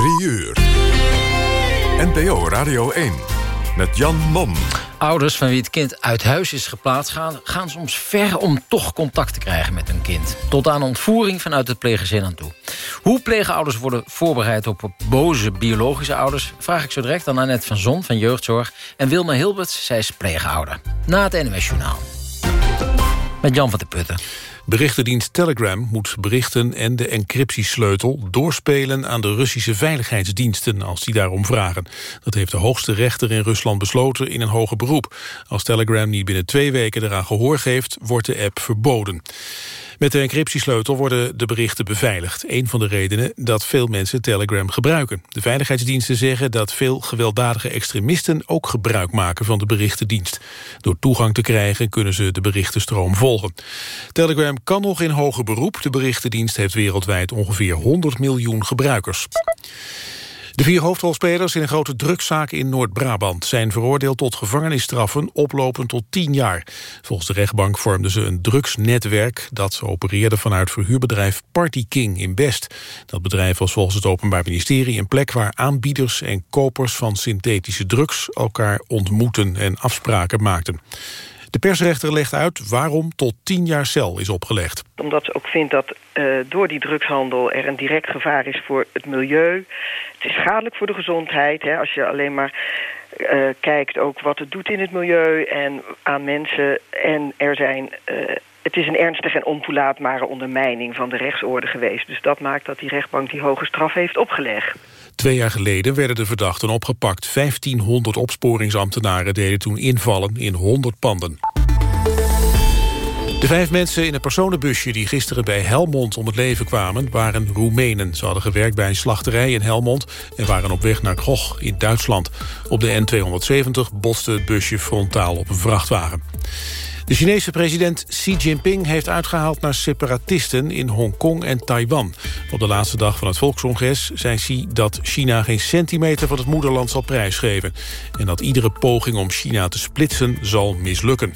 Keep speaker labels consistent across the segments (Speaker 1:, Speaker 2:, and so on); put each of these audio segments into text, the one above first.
Speaker 1: 3 uur. NPO Radio 1 met Jan Mom.
Speaker 2: Ouders van wie het kind uit huis is geplaatst... gaan, gaan soms ver om toch contact te krijgen met hun kind. Tot aan ontvoering vanuit het pleeggezin aan toe. Hoe pleegouders worden voorbereid op boze biologische ouders... vraag ik zo direct aan Annette van Zon van Jeugdzorg... en Wilma Hilberts, zij is pleegouder. Na het NWS Journaal. Met Jan van der Putten.
Speaker 3: Berichtendienst Telegram moet berichten en de encryptiesleutel doorspelen aan de Russische veiligheidsdiensten als die daarom vragen. Dat heeft de hoogste rechter in Rusland besloten in een hoger beroep. Als Telegram niet binnen twee weken eraan gehoor geeft, wordt de app verboden. Met de encryptiesleutel worden de berichten beveiligd. Een van de redenen dat veel mensen Telegram gebruiken. De veiligheidsdiensten zeggen dat veel gewelddadige extremisten ook gebruik maken van de berichtendienst. Door toegang te krijgen kunnen ze de berichtenstroom volgen. Telegram kan nog in hoger beroep. De berichtendienst heeft wereldwijd ongeveer 100 miljoen gebruikers. De vier hoofdrolspelers in een grote drugszaak in Noord-Brabant... zijn veroordeeld tot gevangenisstraffen oplopend tot tien jaar. Volgens de rechtbank vormden ze een drugsnetwerk... dat opereerde vanuit verhuurbedrijf Party King in Best. Dat bedrijf was volgens het Openbaar Ministerie... een plek waar aanbieders en kopers van synthetische drugs... elkaar ontmoeten en afspraken maakten. De persrechter legt uit waarom tot tien jaar cel is opgelegd.
Speaker 4: Omdat ze ook vindt dat uh, door die drugshandel er een direct gevaar is voor het milieu. Het is schadelijk voor de gezondheid. Hè, als je alleen maar uh, kijkt ook wat het doet in het milieu en aan mensen. En er zijn... Uh, het is een ernstige en ontoelaatbare ondermijning van de rechtsorde geweest. Dus dat maakt dat die rechtbank die hoge straf heeft opgelegd.
Speaker 3: Twee jaar geleden werden de verdachten opgepakt. 1500 opsporingsambtenaren deden toen invallen in 100 panden. De vijf mensen in een personenbusje die gisteren bij Helmond om het leven kwamen... waren Roemenen. Ze hadden gewerkt bij een slachterij in Helmond... en waren op weg naar Krog in Duitsland. Op de N270 botste het busje frontaal op een vrachtwagen. De Chinese president Xi Jinping heeft uitgehaald naar separatisten in Hongkong en Taiwan. Op de laatste dag van het volkscongres zei Xi dat China geen centimeter van het moederland zal prijsgeven. En dat iedere poging om China te splitsen zal mislukken.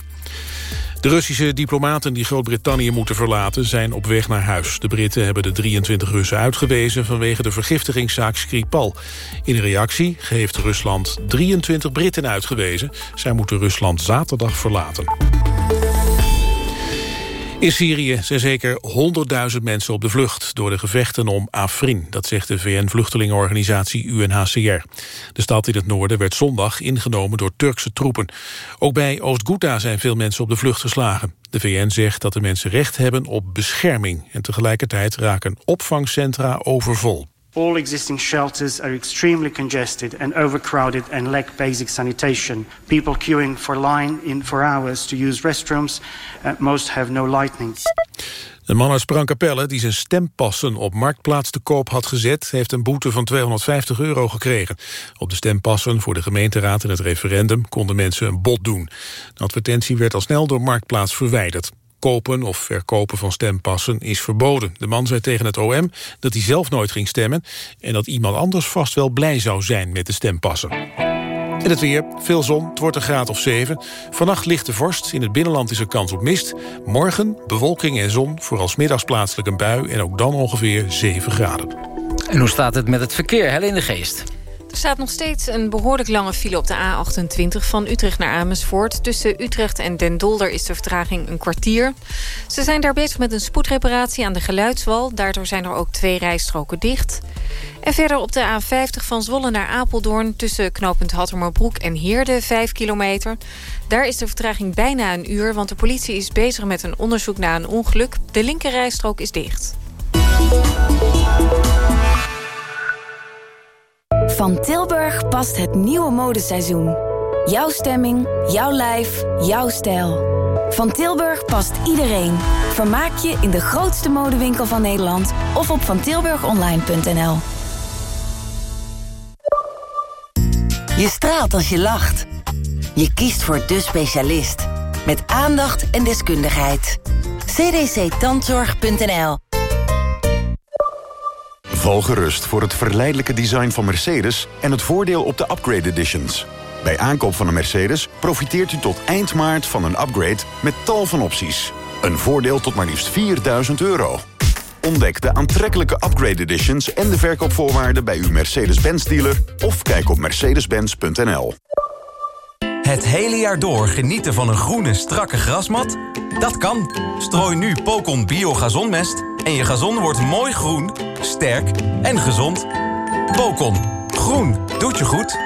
Speaker 3: De Russische diplomaten die Groot-Brittannië moeten verlaten zijn op weg naar huis. De Britten hebben de 23 Russen uitgewezen vanwege de vergiftigingszaak Skripal. In reactie heeft Rusland 23 Britten uitgewezen. Zij moeten Rusland zaterdag verlaten. In Syrië zijn zeker 100.000 mensen op de vlucht... door de gevechten om Afrin, dat zegt de VN-vluchtelingenorganisatie UNHCR. De stad in het noorden werd zondag ingenomen door Turkse troepen. Ook bij Oost-Ghouta zijn veel mensen op de vlucht geslagen. De VN zegt dat de mensen recht hebben op bescherming... en tegelijkertijd raken opvangcentra overvol.
Speaker 5: All existing shelters are extremely congested and overcrowded and lack basic sanitation. People queuing for line in for hours to use restrooms. Uh, most have no lighting.
Speaker 3: De man uit Sprangkapelle die zijn stempassen op Marktplaats te koop had gezet... heeft een boete van 250 euro gekregen. Op de stempassen voor de gemeenteraad en het referendum konden mensen een bod doen. De advertentie werd al snel door Marktplaats verwijderd kopen of verkopen van stempassen is verboden. De man zei tegen het OM dat hij zelf nooit ging stemmen... en dat iemand anders vast wel blij zou zijn met de stempassen. En het weer, veel zon, het wordt een graad of 7. Vannacht ligt de vorst, in het binnenland is er kans op mist. Morgen bewolking en zon, vooral middags plaatselijk een bui... en ook dan ongeveer 7 graden.
Speaker 2: En hoe staat het met het verkeer, Helene de Geest?
Speaker 6: Er staat nog steeds een behoorlijk lange file op de A28 van Utrecht naar Amersfoort. Tussen Utrecht en Den Dolder is de vertraging een kwartier. Ze zijn daar bezig met een spoedreparatie aan de geluidswal. Daardoor zijn er ook twee rijstroken dicht. En verder op de A50 van Zwolle naar Apeldoorn... tussen knooppunt Hattermerbroek en Heerde, 5 kilometer. Daar is de vertraging bijna een uur... want de politie is bezig met een onderzoek naar een ongeluk. De linkerrijstrook is dicht.
Speaker 7: Van Tilburg past het nieuwe modeseizoen. Jouw stemming, jouw lijf, jouw stijl. Van Tilburg past iedereen. Vermaak je in de grootste modewinkel van Nederland of op vantilburgonline.nl.
Speaker 8: Je straalt als je lacht. Je kiest voor de specialist. Met aandacht en deskundigheid. cdctandzorg.nl
Speaker 9: Val gerust voor het verleidelijke design van Mercedes... en het voordeel op de upgrade editions. Bij aankoop van een Mercedes profiteert u tot eind maart van een upgrade... met tal van opties. Een voordeel tot maar liefst 4000 euro. Ontdek de aantrekkelijke upgrade editions en de verkoopvoorwaarden bij uw Mercedes-Benz dealer of kijk op mercedes-benz.nl.
Speaker 10: Het hele jaar door genieten van een groene, strakke grasmat? Dat kan. Strooi nu Pocon Bio Gazonmest en je gazon wordt mooi groen, sterk en gezond. Pocon. Groen. Doet je goed.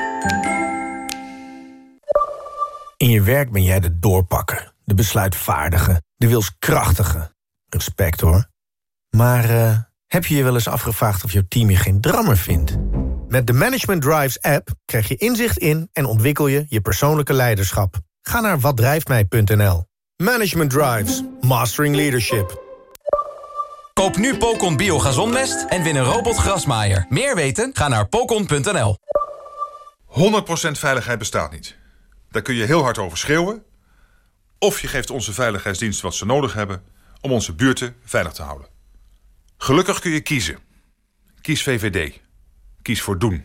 Speaker 11: In je werk ben jij de doorpakker, de besluitvaardige, de wilskrachtige. Respect hoor. Maar uh, heb je je wel eens afgevraagd of jouw team je geen drammer vindt? Met de Management Drives app krijg je inzicht in en ontwikkel je je persoonlijke leiderschap. Ga naar watdrijftmij.nl. Management Drives. Mastering Leadership.
Speaker 10: Koop nu Pocon Bio Gazonmest en win een robotgrasmaaier. Meer weten? Ga naar pocon.nl. 100%
Speaker 12: veiligheid bestaat niet. Daar kun je heel hard over schreeuwen. Of je geeft onze veiligheidsdienst wat ze nodig hebben... om onze buurten veilig te houden. Gelukkig kun je kiezen. Kies VVD. Kies voor doen.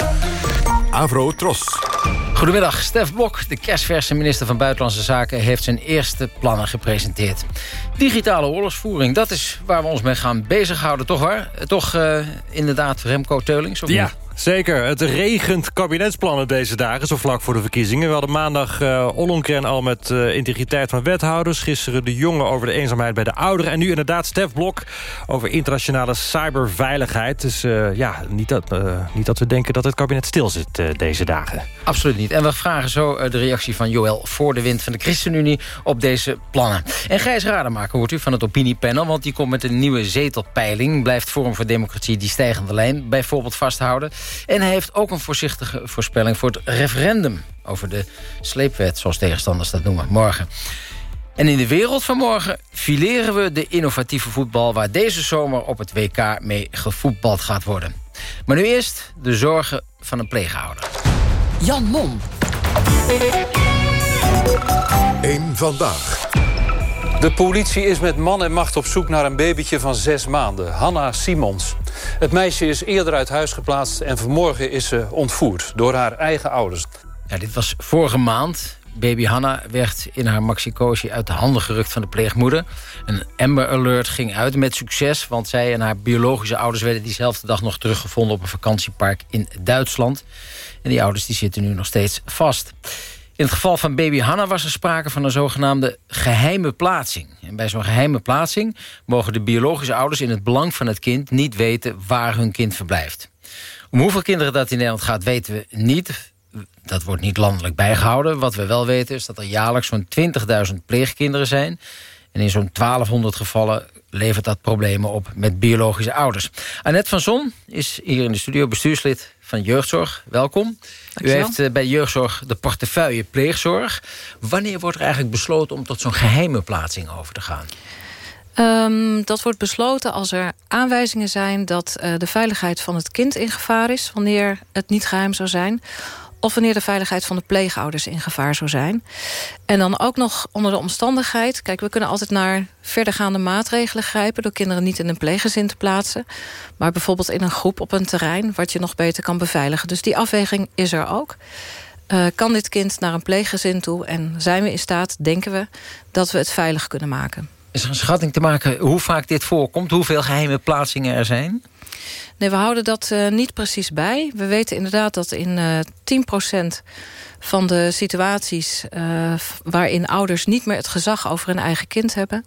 Speaker 1: Avro Tros.
Speaker 2: Goedemiddag, Stef Blok, de kerstverse minister van Buitenlandse Zaken... heeft zijn eerste plannen gepresenteerd. Digitale oorlogsvoering, dat is waar we ons mee gaan bezighouden, toch waar? Toch uh, inderdaad Remco Teulings, of
Speaker 13: ja.
Speaker 2: Niet?
Speaker 13: Zeker. Het regent kabinetsplannen deze dagen, zo vlak voor de verkiezingen. We hadden maandag uh, al met uh, integriteit van wethouders. Gisteren de jongen over de eenzaamheid bij de ouderen. En nu inderdaad Stef Blok over internationale cyberveiligheid. Dus uh, ja, niet dat, niet dat we denken dat het kabinet stil zit deze dagen.
Speaker 2: Absoluut niet. En we vragen zo de reactie van Joël voor de wind van de ChristenUnie op deze plannen. En Gijs Rademaker hoort u van het opiniepanel, want die komt met een nieuwe zetelpeiling. Blijft Forum voor Democratie die stijgende lijn bijvoorbeeld vasthouden. En hij heeft ook een voorzichtige voorspelling voor het referendum... over de sleepwet, zoals tegenstanders dat noemen, morgen. En in de wereld van morgen fileren we de innovatieve voetbal... waar deze zomer op het WK mee gevoetbald gaat worden. Maar nu eerst de zorgen van een pleegouder.
Speaker 14: Jan Mom.
Speaker 1: Eén vandaag.
Speaker 15: De politie is met man en macht op zoek naar een babytje van zes maanden. Hanna Simons. Het meisje is eerder uit huis geplaatst... en vanmorgen is ze ontvoerd door haar eigen ouders.
Speaker 2: Ja, dit was vorige maand. Baby Hanna werd in haar maxicosi uit de handen gerukt van de pleegmoeder. Een Amber Alert ging uit met succes... want zij en haar biologische ouders werden diezelfde dag nog teruggevonden... op een vakantiepark in Duitsland. En die ouders die zitten nu nog steeds vast. In het geval van baby Hanna was er sprake van een zogenaamde geheime plaatsing. En bij zo'n geheime plaatsing mogen de biologische ouders... in het belang van het kind niet weten waar hun kind verblijft. Om hoeveel kinderen dat in Nederland gaat, weten we niet. Dat wordt niet landelijk bijgehouden. Wat we wel weten is dat er jaarlijks zo'n 20.000 pleegkinderen zijn. En in zo'n 1200 gevallen levert dat problemen op met biologische ouders. Annette van Zon is hier in de studio bestuurslid van Jeugdzorg. Welkom. U heeft eh, bij Jeugdzorg de portefeuille pleegzorg. Wanneer wordt er eigenlijk besloten om tot zo'n geheime plaatsing over te gaan?
Speaker 16: Um, dat wordt besloten als er aanwijzingen zijn dat uh, de veiligheid van het kind in gevaar is... wanneer het niet geheim zou zijn of wanneer de veiligheid van de pleegouders in gevaar zou zijn. En dan ook nog onder de omstandigheid... kijk, we kunnen altijd naar verdergaande maatregelen grijpen... door kinderen niet in een pleeggezin te plaatsen... maar bijvoorbeeld in een groep op een terrein... wat je nog beter kan beveiligen. Dus die afweging is er ook. Uh, kan dit kind naar een pleeggezin toe en zijn we in staat, denken we... dat we het veilig kunnen maken.
Speaker 2: Is er een schatting te maken hoe vaak dit voorkomt? Hoeveel geheime plaatsingen er zijn?
Speaker 16: Nee, we houden dat uh, niet precies bij. We weten inderdaad dat in uh, 10% van de situaties... Uh, waarin ouders niet meer het gezag over hun eigen kind hebben...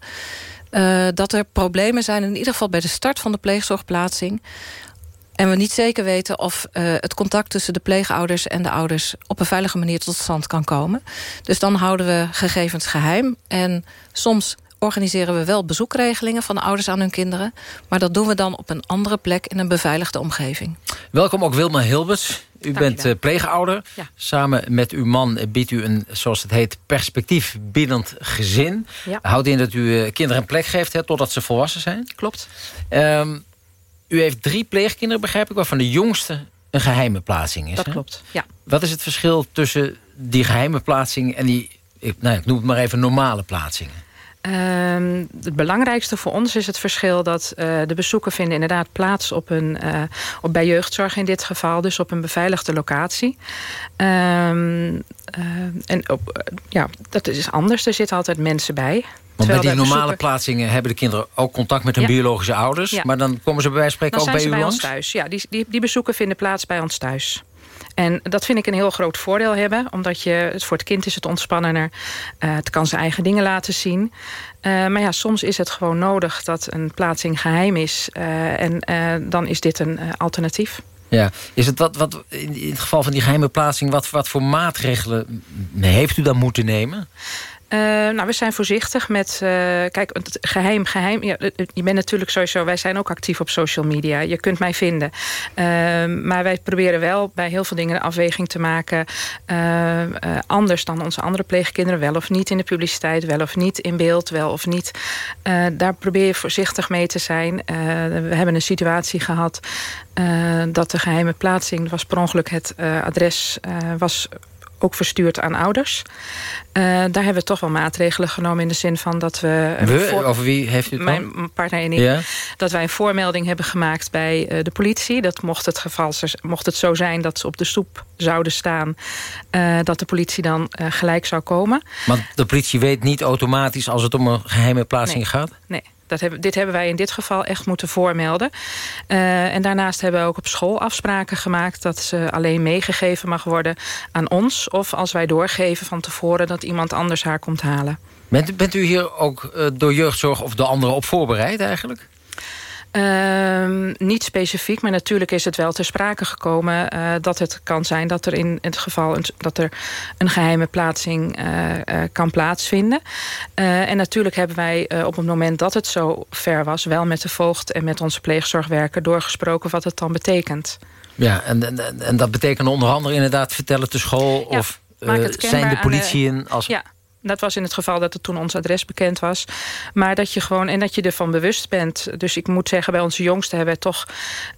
Speaker 16: Dat er problemen zijn, in ieder geval bij de start van de pleegzorgplaatsing... En we niet zeker weten of het contact tussen de pleegouders en de ouders... op een veilige manier tot stand kan komen. Dus dan houden we gegevens geheim. En soms organiseren we wel bezoekregelingen van de ouders aan hun kinderen. Maar dat doen we dan op een andere plek in een beveiligde omgeving.
Speaker 2: Welkom ook Wilma Hilberts. U bent uh, pleegouder. Samen met uw man biedt u een, zoals het heet, perspectief binnend gezin. Ja. Houdt in dat u kinderen een plek geeft hè, totdat ze volwassen zijn.
Speaker 14: Klopt.
Speaker 2: Um, u heeft drie pleegkinderen, begrijp ik, waarvan de jongste een geheime plaatsing is.
Speaker 14: Dat klopt, ja.
Speaker 2: Wat is het verschil tussen die geheime plaatsing en die, ik, nou, ik noem het maar even normale plaatsingen?
Speaker 14: Uh, het belangrijkste voor ons is het verschil dat uh, de bezoeken vinden inderdaad plaats op een, uh, op bij jeugdzorg in dit geval, dus op een beveiligde locatie. Uh, en op, ja, dat is anders. Er zitten altijd mensen bij.
Speaker 2: Want bij die normale plaatsingen hebben de kinderen ook contact met hun biologische ouders. Ja. Maar dan komen ze bij wijze van spreken ook bij u
Speaker 14: bij? Ons thuis. Ja, die, die, die bezoeken vinden plaats bij ons thuis. En dat vind ik een heel groot voordeel hebben. Omdat je, voor het kind is het ontspannender. Uh, het kan zijn eigen dingen laten zien. Uh, maar ja, soms is het gewoon nodig dat een plaatsing geheim is. Uh, en dan is dit een alternatief.
Speaker 2: Ja, is het wat, wat in het geval van die geheime plaatsing... wat, wat voor maatregelen heeft u dan moeten nemen?
Speaker 14: Uh, nou, we zijn voorzichtig met... Uh, kijk, het geheim, geheim... Ja, je bent natuurlijk sowieso... Wij zijn ook actief op social media. Je kunt mij vinden. Uh, maar wij proberen wel bij heel veel dingen een afweging te maken... anders dan onze andere pleegkinderen. Wel of niet in de publiciteit. Wel of niet in beeld. Wel of niet. daar probeer je voorzichtig mee te zijn. we hebben een situatie gehad... dat de geheime plaatsing... was per ongeluk het adres... was ook verstuurd aan ouders. Uh, daar hebben we toch wel maatregelen genomen in de zin van dat we...
Speaker 2: we over wie heeft u het
Speaker 14: Mijn partner en ik. Ja. Dat wij een voormelding hebben gemaakt bij uh, de politie. Dat mocht het, geval, mocht het zo zijn dat ze op de stoep zouden staan... Uh, dat de politie dan gelijk zou komen.
Speaker 2: Maar de politie weet niet automatisch als het om een geheime plaatsing
Speaker 14: nee.
Speaker 2: gaat?
Speaker 14: Nee. Dat dit hebben wij in dit geval echt moeten voormelden. Uh, en daarnaast hebben we ook op school afspraken gemaakt... dat ze alleen meegegeven mag worden aan ons... of als wij doorgeven van tevoren dat iemand anders haar komt halen.
Speaker 2: Bent, bent u hier ook uh, door jeugdzorg of de anderen op voorbereid eigenlijk?
Speaker 14: Uh, niet specifiek, maar natuurlijk is het wel ter sprake gekomen... Uh, dat het kan zijn dat er in het geval een, dat er een geheime plaatsing uh, kan plaatsvinden. en natuurlijk hebben wij op het moment dat het zo ver was... wel met de voogd en met onze pleegzorgwerker doorgesproken wat het dan betekent.
Speaker 2: Ja, en, en, en dat betekent onder andere inderdaad vertellen te school...
Speaker 14: Ja,
Speaker 2: of zijn de politie in als...
Speaker 14: Ja. Dat was in het geval dat het toen ons adres bekend was. Maar dat je gewoon, en dat je ervan bewust bent. Dus ik moet zeggen, bij onze jongsten hebben we toch...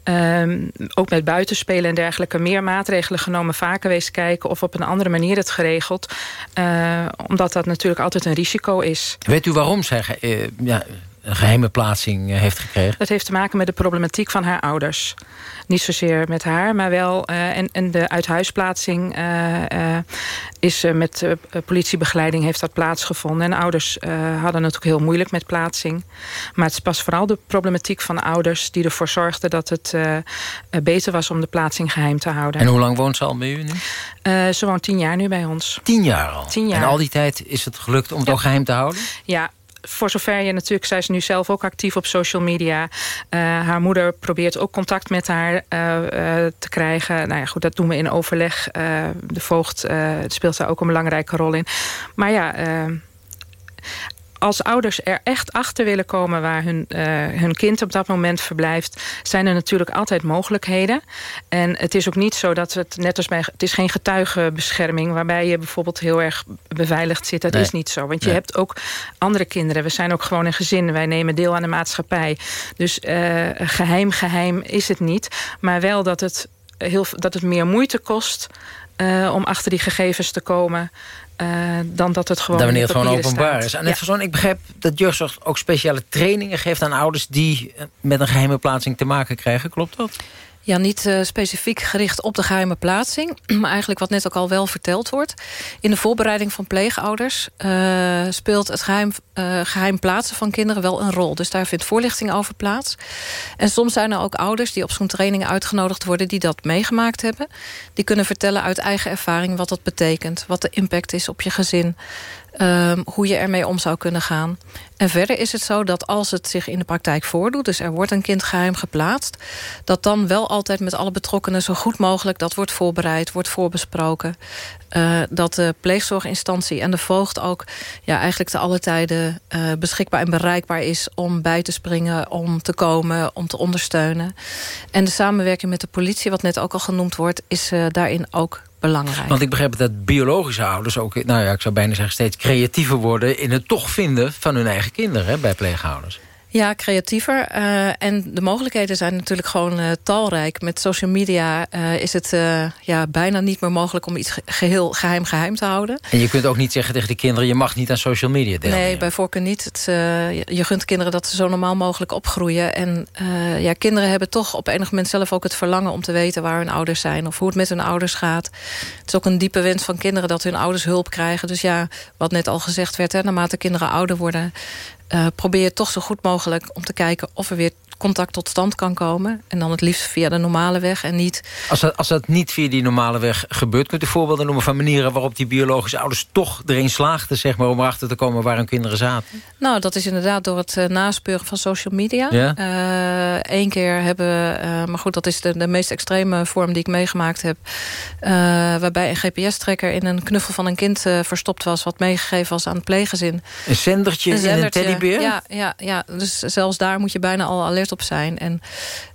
Speaker 14: Um, ook met buitenspelen en dergelijke... meer maatregelen genomen, vaker wees kijken... of op een andere manier het geregeld. Uh, omdat dat natuurlijk altijd een risico is.
Speaker 2: Weet u waarom zij uh, ja, een geheime plaatsing heeft gekregen?
Speaker 14: Dat heeft te maken met de problematiek van haar ouders. Niet zozeer met haar, maar wel... Uh, en, en de uithuisplaatsing uh, uh, is met politiebegeleiding heeft dat plaatsgevonden. En ouders hadden het ook heel moeilijk met plaatsing. Maar het pas vooral de problematiek van ouders... die ervoor zorgden dat het beter was om de plaatsing geheim te houden.
Speaker 2: En hoe lang woont ze al bij u nu?
Speaker 14: ze woont tien jaar nu bij ons.
Speaker 2: Tien jaar al?
Speaker 14: Tien jaar.
Speaker 2: En al die tijd is het gelukt om het
Speaker 14: ja.
Speaker 2: ook geheim te houden?
Speaker 14: Ja, voor zover je natuurlijk, zij is nu zelf ook actief op social media. Uh, haar moeder probeert ook contact met haar uh, uh, te krijgen. Nou ja, goed, dat doen we in overleg. de voogd speelt daar ook een belangrijke rol in. Maar ja als ouders er echt achter willen komen waar hun, uh, hun kind op dat moment verblijft, zijn er natuurlijk altijd mogelijkheden. En het is ook niet zo dat het, net als bij, het is geen getuigenbescherming waarbij je bijvoorbeeld heel erg beveiligd zit. Dat nee. is niet zo. Want je nee. hebt ook andere kinderen. We zijn ook gewoon een gezin. Wij nemen deel aan de maatschappij. Dus uh, geheim, geheim is het niet. Maar wel dat het, heel, dat het meer moeite kost uh, om achter die gegevens te komen. Uh, dan dat het gewoon,
Speaker 2: dan wanneer het gewoon openbaar
Speaker 14: staat.
Speaker 2: is. En net ja. ik begrijp dat jeugdzorg ook speciale trainingen geeft aan ouders... die met een geheime plaatsing te maken krijgen. Klopt dat?
Speaker 14: Ja, niet uh, specifiek gericht op de geheime plaatsing. Maar eigenlijk wat net ook al wel verteld wordt. In de voorbereiding van pleegouders uh, speelt het geheim, uh, geheim plaatsen van kinderen wel een rol. Dus daar vindt voorlichting over plaats. En soms zijn er ook ouders die op zo'n training uitgenodigd worden... die dat meegemaakt hebben. Die kunnen vertellen uit eigen ervaring wat dat betekent. Wat de impact is op je gezin.
Speaker 16: Ehm, hoe je ermee om zou kunnen gaan. En verder is het zo dat als het zich in de praktijk voordoet... dus er wordt een kind geheim geplaatst... dat dan wel altijd met alle betrokkenen zo goed mogelijk... dat wordt voorbereid, wordt voorbesproken. Uh, dat de pleegzorginstantie en de voogd ook... Ja, eigenlijk te alle tijden uh, beschikbaar en bereikbaar is... om bij te springen, om te komen, om te ondersteunen. En de samenwerking met de politie, wat net ook al genoemd wordt... is uh, daarin ook belangrijk.
Speaker 2: Want ik begrijp dat biologische ouders ook, nou ja, ik zou bijna zeggen, steeds creatiever worden in het toch vinden van hun eigen kinderen bij pleegouders.
Speaker 16: Ja, creatiever. Uh, en de mogelijkheden zijn natuurlijk gewoon uh, talrijk. Met social media uh, is het ja, bijna niet meer mogelijk om iets geheel geheim geheim te houden.
Speaker 2: En je kunt ook niet zeggen tegen de kinderen... je mag niet aan social media delen.
Speaker 16: Nee, bij voorkeur niet. Het, je gunt kinderen dat ze zo normaal mogelijk opgroeien. En ja, kinderen hebben toch op enig moment zelf ook het verlangen... om te weten waar hun ouders zijn of hoe het met hun ouders gaat. Het is ook een diepe wens van kinderen dat hun ouders hulp krijgen. Dus ja, wat net al gezegd werd, hè, naarmate kinderen ouder worden... Uh, probeer toch zo goed mogelijk om te kijken of er weer contact tot stand kan komen. En dan het liefst via de normale weg en niet...
Speaker 2: Als dat, als dat niet via die normale weg gebeurt... kunt u voorbeelden noemen van manieren waarop die biologische ouders... toch erin slaagden zeg maar, om erachter te komen waar hun kinderen zaten?
Speaker 16: Nou, dat is inderdaad door het uh, naspeuren van social media.
Speaker 2: Ja?
Speaker 16: Eén uh, keer hebben... Uh, maar goed, dat is de, de meest extreme vorm die ik meegemaakt heb. waarbij een GPS-trekker in een knuffel van een kind verstopt was... wat meegegeven was aan het pleeggezin.
Speaker 2: Een zendertje, een zendertje in een teddybeer?
Speaker 16: Ja, ja, ja, dus zelfs daar moet je bijna al alert op zijn. En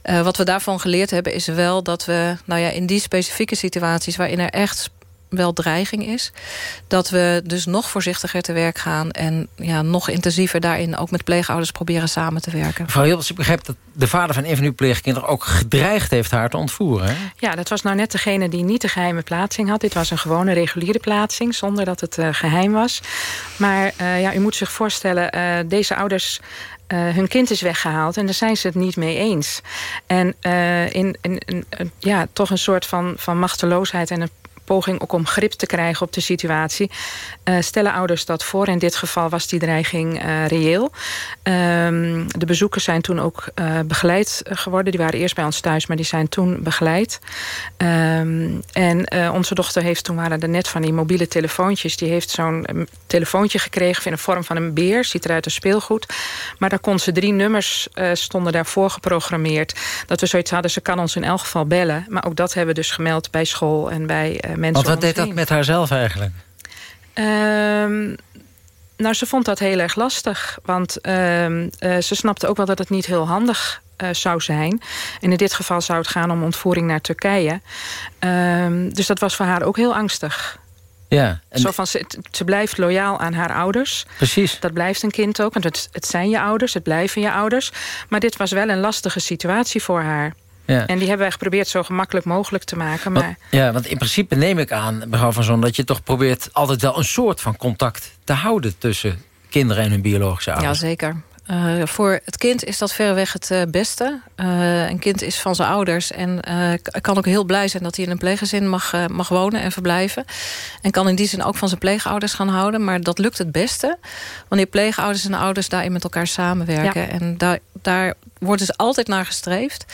Speaker 16: uh, wat we daarvan geleerd hebben is wel dat we... nou ja, in die specifieke situaties waarin er echt wel dreiging is. Dat we dus nog voorzichtiger te werk gaan... en ja, nog intensiever daarin ook met pleegouders proberen samen te werken.
Speaker 2: Mevrouw Hilbers, ik begrijp dat de vader van een van uw pleegkinderen... ook gedreigd heeft haar te ontvoeren. Hè?
Speaker 14: Ja, dat was nou net degene die niet de geheime plaatsing had. Dit was een gewone reguliere plaatsing, zonder dat het uh, geheim was. Maar uh, ja, u moet zich voorstellen, uh, deze ouders uh, hun kind is weggehaald en daar zijn ze het niet mee eens. En in, in, in, ja, toch een soort van, van machteloosheid en een poging ook om grip te krijgen op de situatie. Uh, stellen ouders dat voor. In dit geval was die dreiging uh, reëel. Um, de bezoekers zijn toen ook uh, begeleid geworden. Die waren eerst bij ons thuis, maar die zijn toen begeleid. Um, en onze dochter heeft, toen waren er net van die mobiele telefoontjes... die heeft zo'n telefoontje gekregen in de vorm van een beer. Ziet eruit als speelgoed. Maar daar kon ze drie nummers stonden daarvoor geprogrammeerd. Dat we zoiets hadden, ze kan ons in elk geval bellen. Maar ook dat hebben we dus gemeld bij school en bij mensen
Speaker 2: Want wat deed dat met haarzelf eigenlijk?
Speaker 14: Um, nou, ze vond dat heel erg lastig. Want um, uh, ze snapte ook wel dat het niet heel handig uh, zou zijn. En in dit geval zou het gaan om ontvoering naar Turkije. Um, dus dat was voor haar ook heel angstig.
Speaker 2: Ja,
Speaker 14: en Zo van, ze, ze, blijft loyaal aan haar ouders.
Speaker 2: Precies.
Speaker 14: Dat blijft een kind ook. Want het, het zijn je ouders, het blijven je ouders. Maar dit was wel een lastige situatie voor haar. Ja. En die hebben wij geprobeerd zo gemakkelijk mogelijk te maken. Maar...
Speaker 2: Want, ja, want in principe neem ik aan, mevrouw Van Zon... dat je toch probeert altijd wel een soort van contact te houden... tussen kinderen en hun biologische ouders.
Speaker 16: Jazeker. Uh, voor het kind is dat verreweg het uh, beste. Uh, een kind is van zijn ouders en kan ook heel blij zijn... dat hij in een pleeggezin mag, mag wonen en verblijven. En kan in die zin ook van zijn pleegouders gaan houden. Maar dat lukt het beste wanneer pleegouders en ouders... daarin met elkaar samenwerken. Ja. En daar, daar wordt dus altijd naar gestreefd.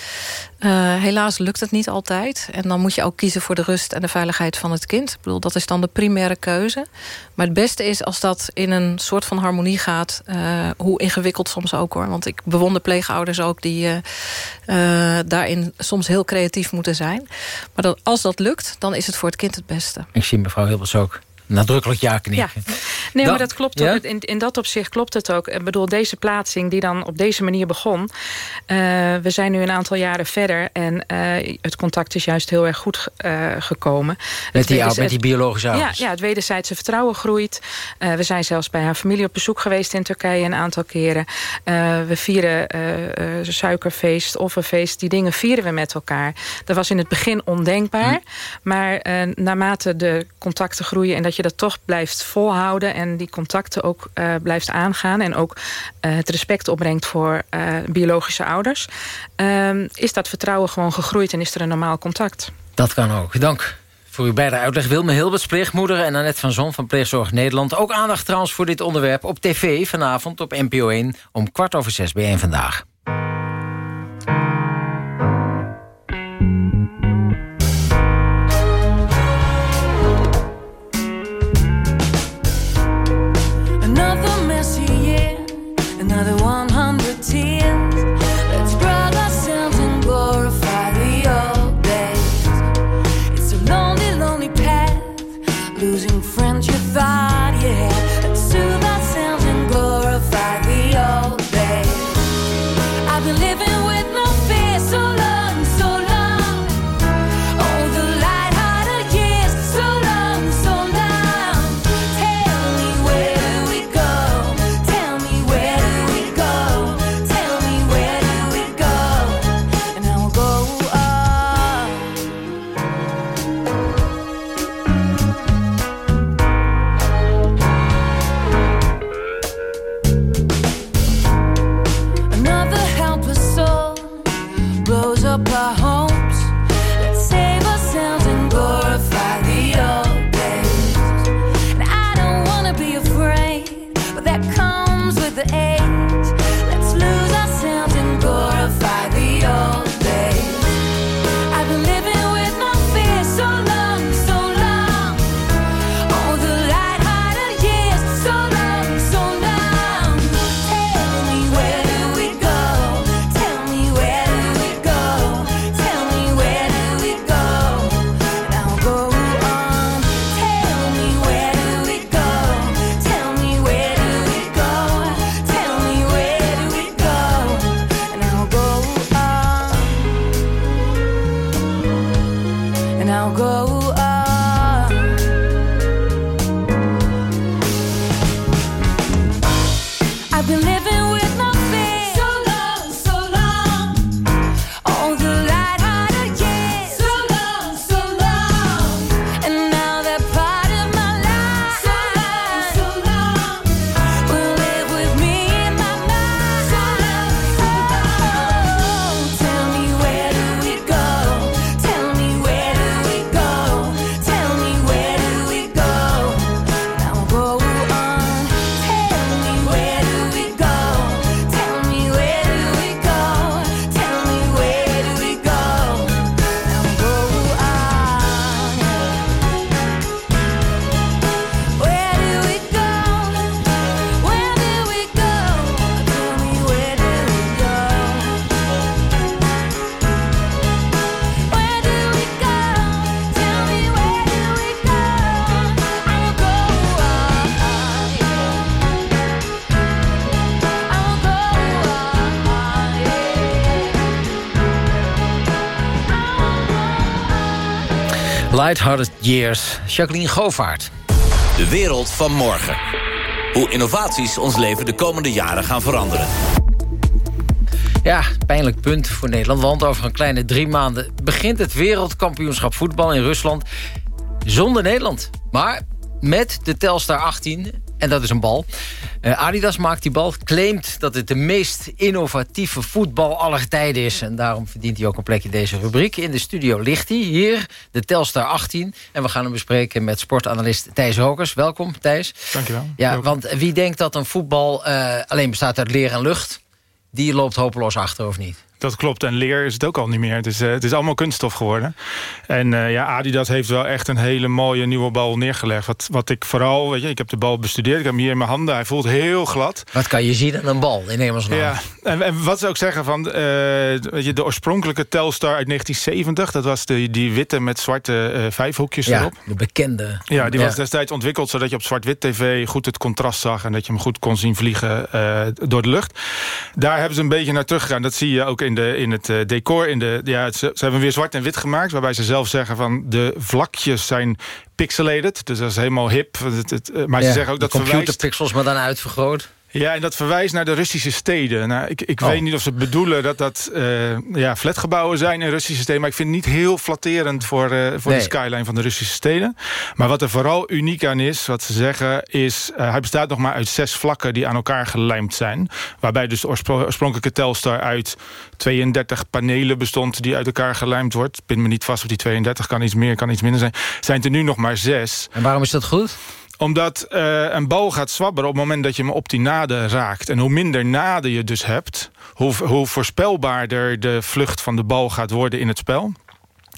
Speaker 16: Uh, helaas lukt het niet altijd. En dan moet je ook kiezen voor de rust en de veiligheid van het kind. Ik bedoel, dat is dan de primaire keuze. Maar het beste is als dat in een soort van harmonie gaat. Uh, hoe ingewikkeld soms ook hoor. Want ik bewonder pleegouders ook die uh, daarin soms heel creatief moeten zijn. Maar als dat lukt, dan is het voor het kind het beste.
Speaker 2: Ik zie mevrouw Hilbers ook nadrukkelijk ja knikken.
Speaker 14: Ja. Nee, maar dat klopt ja? ook. In, in dat opzicht klopt het ook. Ik bedoel, deze plaatsing die dan op deze manier begon... Uh, we zijn nu een aantal jaren verder... en uh, het contact is juist heel erg goed uh, gekomen.
Speaker 2: Met die, met die biologische ouders?
Speaker 14: Ja, ja, het wederzijdse vertrouwen groeit. we zijn zelfs bij haar familie op bezoek geweest in Turkije... een aantal keren. we vieren suikerfeest, offerfeest. Die dingen vieren we met elkaar. Dat was in het begin ondenkbaar. Hm. Maar naarmate de contacten groeien... en dat je dat toch blijft volhouden... en die contacten ook uh, blijft aangaan... en ook uh, het respect opbrengt voor uh, biologische ouders... is dat vertrouwen gewoon gegroeid en is er een normaal contact.
Speaker 2: Dat kan ook. Dank voor uw beide uitleg. Wilme Hilberts, pleegmoeder en Annette van Zon van Pleegzorg Nederland. Ook aandacht trouwens voor dit onderwerp op tv vanavond op NPO 1... om kwart over zes bij 1 vandaag.
Speaker 7: Lighthearted Years,
Speaker 2: Jacqueline Govaert.
Speaker 17: De wereld van morgen. Hoe innovaties ons leven de komende jaren gaan veranderen.
Speaker 2: Ja, pijnlijk punt voor Nederland. Want over een kleine drie maanden begint het wereldkampioenschap voetbal in Rusland. Zonder Nederland. Maar met de Telstar 18. En dat is een bal. Eh, Adidas maakt die bal. Claimt dat het de meest innovatieve voetbal aller tijden is. En daarom verdient hij ook een plekje in deze rubriek. In de studio ligt hij. Hier, de Telstar 18. En we gaan hem bespreken met sportanalist Thijs Hokers. Welkom, Thijs.
Speaker 18: Dankjewel.
Speaker 2: Ja, want wie denkt dat een voetbal eh, alleen bestaat uit leer en lucht... die loopt hopeloos achter, of niet?
Speaker 18: Dat klopt. En leer is het ook al niet meer. Het is, eh, het is allemaal kunststof geworden. En eh, ja, Adidas heeft wel echt een hele mooie nieuwe bal neergelegd. Wat, wat ik vooral, weet je, ik heb de bal bestudeerd. Ik heb hem hier in mijn handen. Hij voelt heel glad.
Speaker 2: Wat kan je zien aan een bal in hemelsnaam?
Speaker 18: Ja, en, en wat ze ook zeggen van... eh, weet je, de oorspronkelijke Telstar uit 1970... dat was de, die witte met zwarte vijfhoekjes
Speaker 2: Ja,
Speaker 18: erop.
Speaker 2: de bekende.
Speaker 18: Ja, die was destijds ontwikkeld zodat je op zwart-wit tv goed het contrast zag... en dat je hem goed kon zien vliegen door de lucht. Daar hebben ze een beetje naar teruggegaan. Dat zie je ook in, de, in het eh, decor. In de, ja, het- ze, ze hebben weer zwart en wit gemaakt... waarbij ze zelf zeggen van de vlakjes zijn pixelated. Dus dat is helemaal hip. Eh, maar ze
Speaker 2: Ja,
Speaker 18: zeggen ook dat
Speaker 2: computerpixels, maar dan uitvergroot.
Speaker 18: Ja, en dat verwijst naar de Russische steden. Nou, ik ik
Speaker 2: Oh.
Speaker 18: weet niet of ze bedoelen dat dat eh, ja, flatgebouwen zijn in Russische steden. Maar ik vind het niet heel flatterend voor, eh, voor
Speaker 2: Nee.
Speaker 18: de skyline van de Russische steden. Maar wat er vooral uniek aan is, wat ze zeggen, is... eh, hij bestaat nog maar uit zes vlakken die aan elkaar gelijmd zijn. Waarbij dus de oorspro- oorspronkelijke Telstar uit 32 panelen bestond... die uit elkaar gelijmd wordt. Ik pin me niet vast op die 32, kan iets meer, kan iets minder zijn. Zijn er nu nog maar zes.
Speaker 2: En waarom is dat goed?
Speaker 18: Omdat eh, een bal gaat zwabberen op het moment dat je hem op die naden raakt. En hoe minder naden je dus hebt... hoe, hoe voorspelbaarder de vlucht van de bal gaat worden in het spel.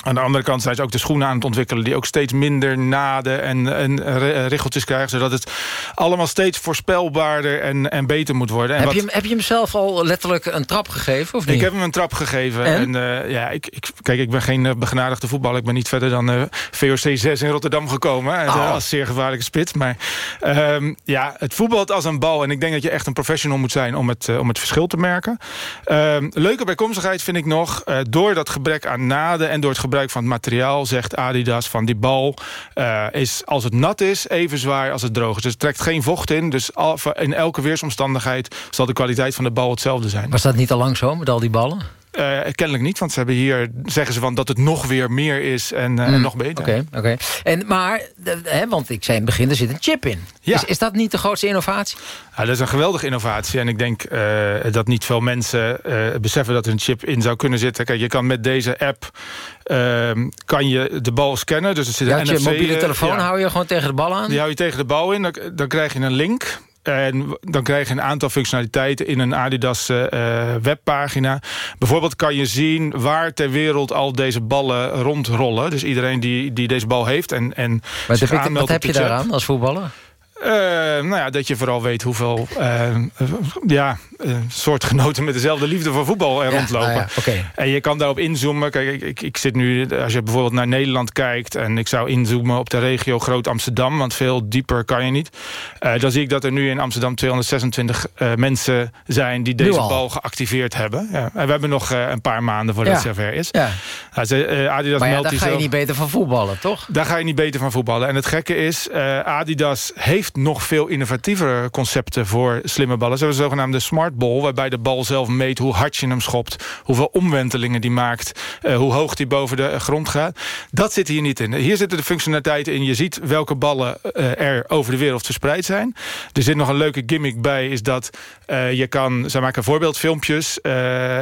Speaker 18: Aan de andere kant zijn ze ook de schoenen aan het ontwikkelen... die ook steeds minder naden en, en ri- richeltjes krijgen... zodat het allemaal steeds voorspelbaarder en, en beter moet worden. En
Speaker 2: Heb
Speaker 18: wat-
Speaker 2: je, hem- heb je hem zelf al letterlijk een trap gegeven, of niet?
Speaker 18: ik heb hem een trap gegeven.
Speaker 2: En?
Speaker 18: En, eh, ja, ik, ik, kijk, ik ben geen eh, begenadigde voetballer. Ik ben niet verder dan eh, VOC 6 in Rotterdam gekomen.
Speaker 2: Oh.
Speaker 18: Als zeer gevaarlijke spits. Maar ehm, ja, het voetbalt als een bal. En ik denk dat je echt een professional moet zijn om het, om het verschil te merken. Ehm, leuke bijkomstigheid vind ik nog. door dat gebrek aan naden en door het gebruik van het materiaal... zegt Adidas van die bal eh, is als het nat is even zwaar als het droog is. Dus het trekt geen vocht in. Dus al- in elke weersomstandigheid zal de kwaliteit van de bal hetzelfde zijn.
Speaker 2: Was dat niet al lang zo met al die ballen?
Speaker 18: Uh, kennelijk niet, want ze hebben hier, zeggen ze van dat het nog weer meer is en, uh, mm. nog beter.
Speaker 2: Oké, okay, oké. En Maar, hè, want ik zei in het begin, er zit een chip in. Ja. Is, is dat niet de grootste innovatie?
Speaker 18: Ja, dat is een geweldige innovatie. En ik denk uh, dat niet veel mensen beseffen dat er een chip in zou kunnen zitten. Kijk, je kan met deze app ehm, kan je de bal scannen. Dus er zit
Speaker 2: ja,
Speaker 18: een
Speaker 2: je mobiele telefoon ja. hou je gewoon tegen de bal aan?
Speaker 18: Die hou je tegen de bal in. Dan, dan krijg je een link. En dan krijg je een aantal functionaliteiten in een Adidas uh, webpagina. Bijvoorbeeld kan je zien waar ter wereld al deze ballen rondrollen. Dus iedereen die, die deze bal heeft en, en
Speaker 2: wat zich aanmeldt Wat heb je daaraan als voetballer?
Speaker 18: Uh, nou ja, dat je vooral weet hoeveel uh, ja, uh, soortgenoten met dezelfde liefde voor voetbal er rondlopen.
Speaker 2: Ah, ja,
Speaker 18: En je kan daarop inzoomen. Kijk, ik, ik, ik, zit nu, als je bijvoorbeeld naar Nederland kijkt... en ik zou inzoomen op de regio Groot Amsterdam... want veel dieper kan je niet. dan zie ik dat er nu in Amsterdam 226 mensen zijn... die deze bal geactiveerd hebben. Ja. En we hebben nog een paar maanden voordat het zover is.
Speaker 2: Ja.
Speaker 18: Adidas
Speaker 2: maar daar ga je niet beter van voetballen, toch?
Speaker 18: Daar ga je niet beter van voetballen. En het gekke is, Adidas heeft nog veel innovatievere concepten voor slimme ballen. Ze hebben een zogenaamde smart ball, waarbij de bal zelf meet hoe hard je hem schopt, hoeveel omwentelingen die maakt, uh, hoe hoog die boven de grond gaat. Dat zit hier niet in. Hier zitten de functionaliteiten in. Je ziet welke ballen uh, er over de wereld verspreid zijn. Er zit nog een leuke gimmick bij, is dat uh, je kan, zij maken voorbeeldfilmpjes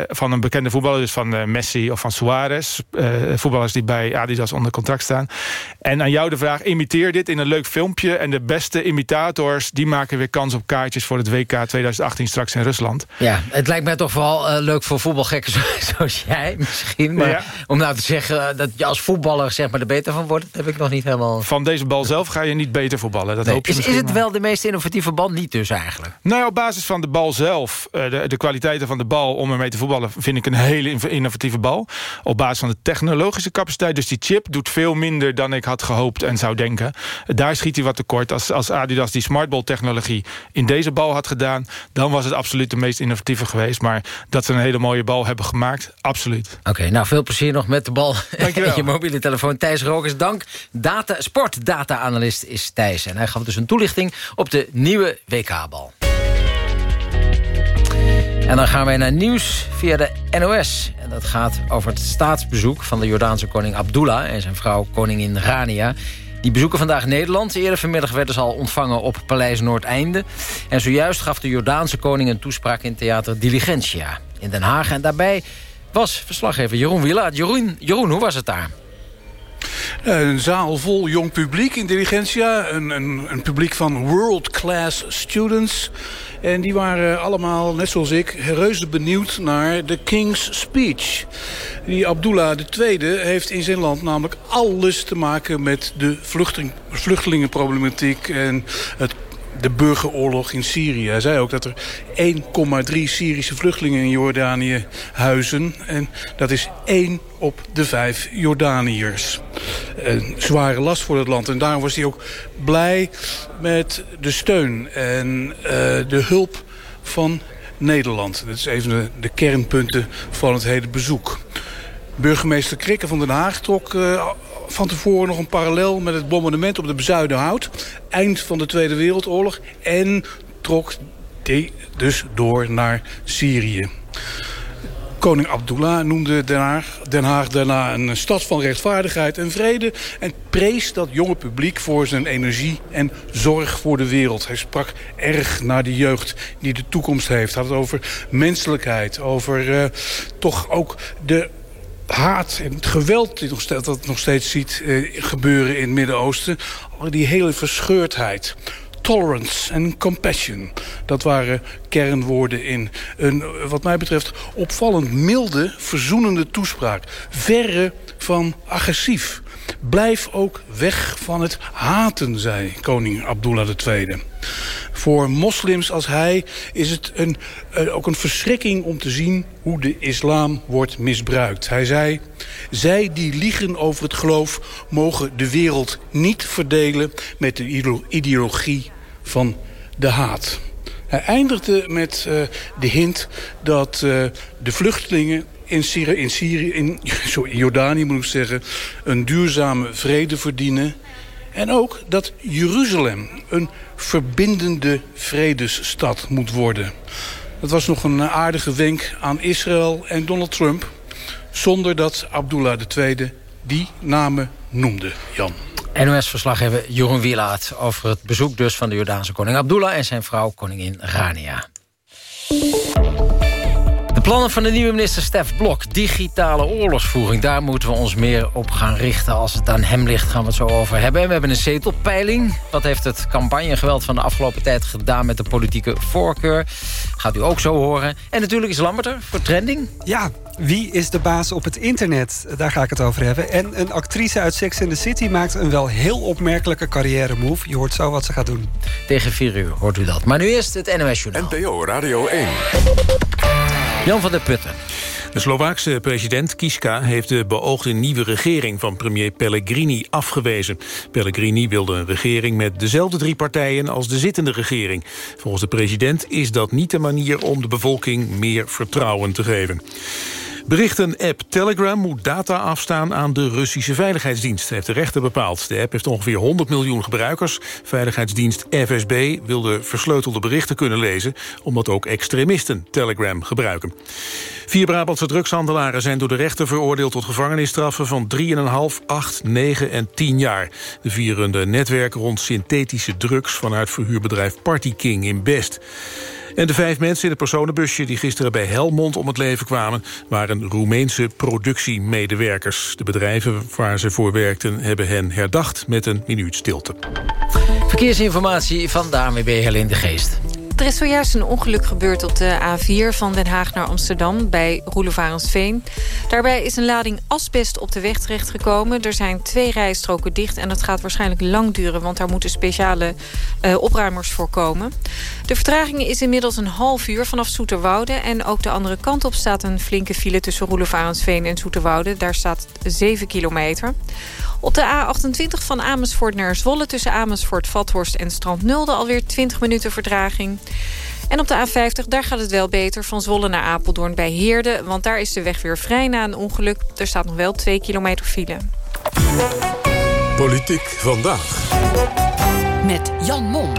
Speaker 18: van een bekende voetballer, dus van Messi of van Suarez, voetballers die bij Adidas onder contract staan. En aan jou de vraag, imiteer dit in een leuk filmpje en de beste imitators... die maken weer kans op kaartjes voor het WK 2018 straks in Rusland.
Speaker 2: Ja, het lijkt mij toch vooral uh, leuk voor voetbalgekken zoals jij misschien. Maar om nou te zeggen eh, dat je als voetballer zeg maar, er beter van wordt... heb ik nog niet helemaal...
Speaker 18: Van deze bal zelf ga je niet beter voetballen. Dat hoop je
Speaker 2: is, is het wel de meest innovatieve bal? Niet dus eigenlijk.
Speaker 18: Nou op basis van de bal zelf, uh, de, de kwaliteiten van de bal... om ermee te voetballen, vind ik een hele innovatieve bal. Op basis van de technologische capaciteit. Dus die chip doet veel minder dan ik had gehoopt en zou denken. Daar schiet hij wat tekort. Als, als Adidas die smartball-technologie in deze bal had gedaan... dan was het absoluut de meest innovatieve geweest. Maar dat ze een hele mooie bal hebben gemaakt, absoluut.
Speaker 2: Oké, nou veel plezier nog met de bal en je mobiele telefoon. Thijs Rogers, dank. Data, sportdata-analyst is Thijs. En hij gaf dus een toelichting op de nieuwe WK-bal. En dan gaan wij naar nieuws via de NOS. En dat gaat over het staatsbezoek van de Jordaanse koning Abdullah... en zijn vrouw koningin Rania... Die bezoeken vandaag Nederland. Eerder vanmiddag werden ze al ontvangen op Paleis Noordeinde. En zojuist gaf de Jordaanse koning een toespraak in theater Diligentia in Den Haag. En daarbij was verslaggever Jeroen Wielaert. Jeroen, Jeroen, hoe was het daar?
Speaker 19: Een zaal vol jong publiek in Diligentia. Een, een, een publiek van world-class students. En die waren allemaal, net zoals ik, reuze benieuwd naar de King's Speech. Die Abdullah II heeft in zijn land namelijk alles te maken met de vluchteling, vluchtelingenproblematiek en het de burgeroorlog in Syrië. Hij zei ook dat er 1,3 Syrische vluchtelingen in Jordanië huizen. En dat is 1 op de 5 Jordaniërs. Een zware last voor het land. En daarom was hij ook blij met de steun en uh, de hulp van Nederland. Dat is even de, de kernpunten van het hele bezoek. Burgemeester Krikke van Den Haag trok uh, van tevoren nog een parallel met het bombardement op de Bezuidenhout. Eind van de Tweede Wereldoorlog. En trok die dus door naar Syrië. Koning Abdullah noemde Den Haag, Den Haag daarna een stad van rechtvaardigheid en vrede... en prees dat jonge publiek voor zijn energie en zorg voor de wereld. Hij sprak erg naar de jeugd die de toekomst heeft. Hij had het over menselijkheid, over uh, toch ook de haat en het geweld die nog steeds, dat nog steeds ziet eh, gebeuren in het Midden-Oosten. Die hele verscheurdheid. Tolerance en compassion. Dat waren kernwoorden in een, wat mij betreft, opvallend milde, verzoenende toespraak. Verre van agressief. Blijf ook weg van het haten, zei koning Abdullah II. Voor moslims als hij is het een, uh, ook een verschrikking om te zien hoe de islam wordt misbruikt. Hij zei, zij die liegen over het geloof mogen de wereld niet verdelen met de ideologie van de haat. Hij eindigde met uh, de hint dat uh, de vluchtelingen in, Syrië, in, Syrië, in, Jordanië moet ik zeggen, een duurzame vrede verdienen. En ook dat Jeruzalem een verbindende vredesstad moet worden. Dat was nog een aardige wenk aan Israël en Donald Trump... zonder dat Abdullah II die namen noemde, Jan.
Speaker 2: NOS-verslaggever Jeroen Wielaert over het bezoek dus van de Jordaanse koning Abdullah... en zijn vrouw koningin Rania. Plannen van de nieuwe minister Stef Blok, digitale oorlogsvoering... daar moeten we ons meer op gaan richten. Als het aan hem ligt, gaan we het zo over hebben. we hebben een zetelpeiling. Wat heeft het campagnegeweld van de afgelopen tijd gedaan... met de politieke voorkeur? Gaat u ook zo horen. En natuurlijk is Lamberter voor trending.
Speaker 20: Ja, wie is de baas op het internet? Daar ga ik het over hebben. En een actrice uit Sex in the City maakt een wel heel opmerkelijke carrière move. Je hoort zo wat ze gaat doen.
Speaker 2: Tegen 4 uur hoort u dat. Maar nu eerst het NOS Journaal.
Speaker 1: NPO Radio 1.
Speaker 2: Van der Putten.
Speaker 3: De Slovaakse president Kiska heeft de beoogde nieuwe regering van premier Pellegrini afgewezen. Pellegrini wilde een regering met dezelfde drie partijen als de zittende regering. Volgens de president is dat niet de manier om de bevolking meer vertrouwen te geven. Berichten-app Telegram moet data afstaan aan de Russische Veiligheidsdienst, heeft de rechter bepaald. De app heeft ongeveer 100 miljoen gebruikers. Veiligheidsdienst FSB wil de versleutelde berichten kunnen lezen, omdat ook extremisten Telegram gebruiken. Vier Brabantse drugshandelaren zijn door de rechter veroordeeld tot gevangenisstraffen van 3,5, 8, 9 en 10 jaar. De vier runden netwerk rond synthetische drugs vanuit verhuurbedrijf Party King in Best. En de vijf mensen in het personenbusje die gisteren bij Helmond om het leven kwamen... waren Roemeense productiemedewerkers. De bedrijven waar ze voor werkten hebben hen herdacht met een minuut stilte.
Speaker 2: Verkeersinformatie van de ANWB Helene de Geest.
Speaker 6: Er is zojuist een ongeluk gebeurd op de A4 van Den Haag naar Amsterdam... bij Roelevarensveen. Daarbij is een lading asbest op de weg terechtgekomen. Er zijn twee rijstroken dicht en dat gaat waarschijnlijk lang duren... want daar moeten speciale uh, opruimers voor komen. De vertraging is inmiddels een half uur vanaf Zoeterwoude... en ook de andere kant op staat een flinke file tussen Roelevarensveen en Zoeterwoude. Daar staat 7 kilometer. Op de A28 van Amersfoort naar Zwolle... tussen Amersfoort, Vathorst en Strand Nulde alweer 20 minuten vertraging. En op de A50, daar gaat het wel beter. Van Zwolle naar Apeldoorn bij Heerde. Want daar is de weg weer vrij na een ongeluk. Er staat nog wel 2 kilometer file.
Speaker 1: Politiek vandaag.
Speaker 21: Met Jan Mom.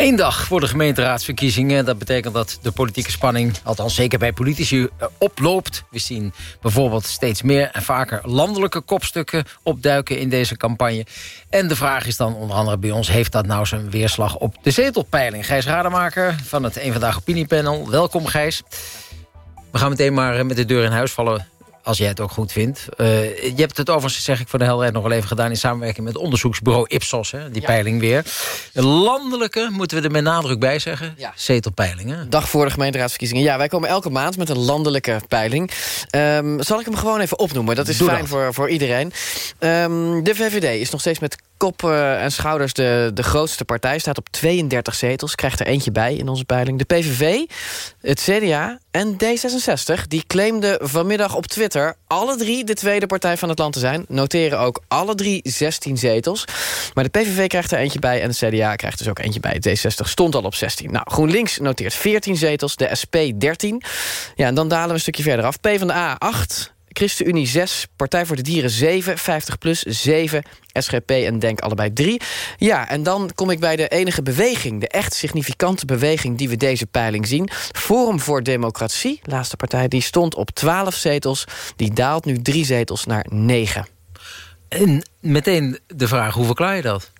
Speaker 2: Eén dag voor de gemeenteraadsverkiezingen. Dat betekent dat de politieke spanning, althans zeker bij politici, eh, oploopt. We zien bijvoorbeeld steeds meer en vaker landelijke kopstukken opduiken in deze campagne. En de vraag is dan onder andere bij ons, heeft dat nou zijn weerslag op de zetelpeiling? Gijs Rademaker van het Eén Vandaag Opiniepanel. Welkom Gijs. We gaan meteen maar met de deur in huis vallen als jij het ook goed vindt. Uh, je hebt het overigens, zeg ik voor de helderheid nog wel even gedaan... in samenwerking met onderzoeksbureau Ipsos, hè, die peiling weer. De landelijke, moeten we er met nadruk bij zeggen, ja. zetelpeilingen.
Speaker 22: Dag voor de gemeenteraadsverkiezingen. Ja, wij komen elke maand met een landelijke peiling. Um, zal ik hem gewoon even opnoemen? Dat is fijn Voor, voor iedereen. Um, de VVD is nog steeds met kop en schouders de, de grootste partij. Staat op 32 zetels, krijgt er eentje bij in onze peiling. De PVV, het CDA en D66... die claimden vanmiddag op Twitter... alle drie de tweede partij van het land te zijn. Noteren ook alle drie 16 zetels. Maar de PVV krijgt er eentje bij en de CDA krijgt dus ook eentje bij. D60 stond al op 16. Nou, GroenLinks noteert 14 zetels, de SP 13. Ja, en dan dalen we een stukje verder af. PvdA 8, ChristenUnie 6, Partij voor de Dieren 7, 50 plus 7, SGP en Denk allebei 3. Ja, en dan kom ik bij de enige beweging, de echt significante beweging die we deze peiling zien. Forum voor Democratie, laatste partij, die stond op 12 zetels. Die daalt nu 3 zetels naar 9.
Speaker 2: En meteen de vraag, hoe verklaar je dat?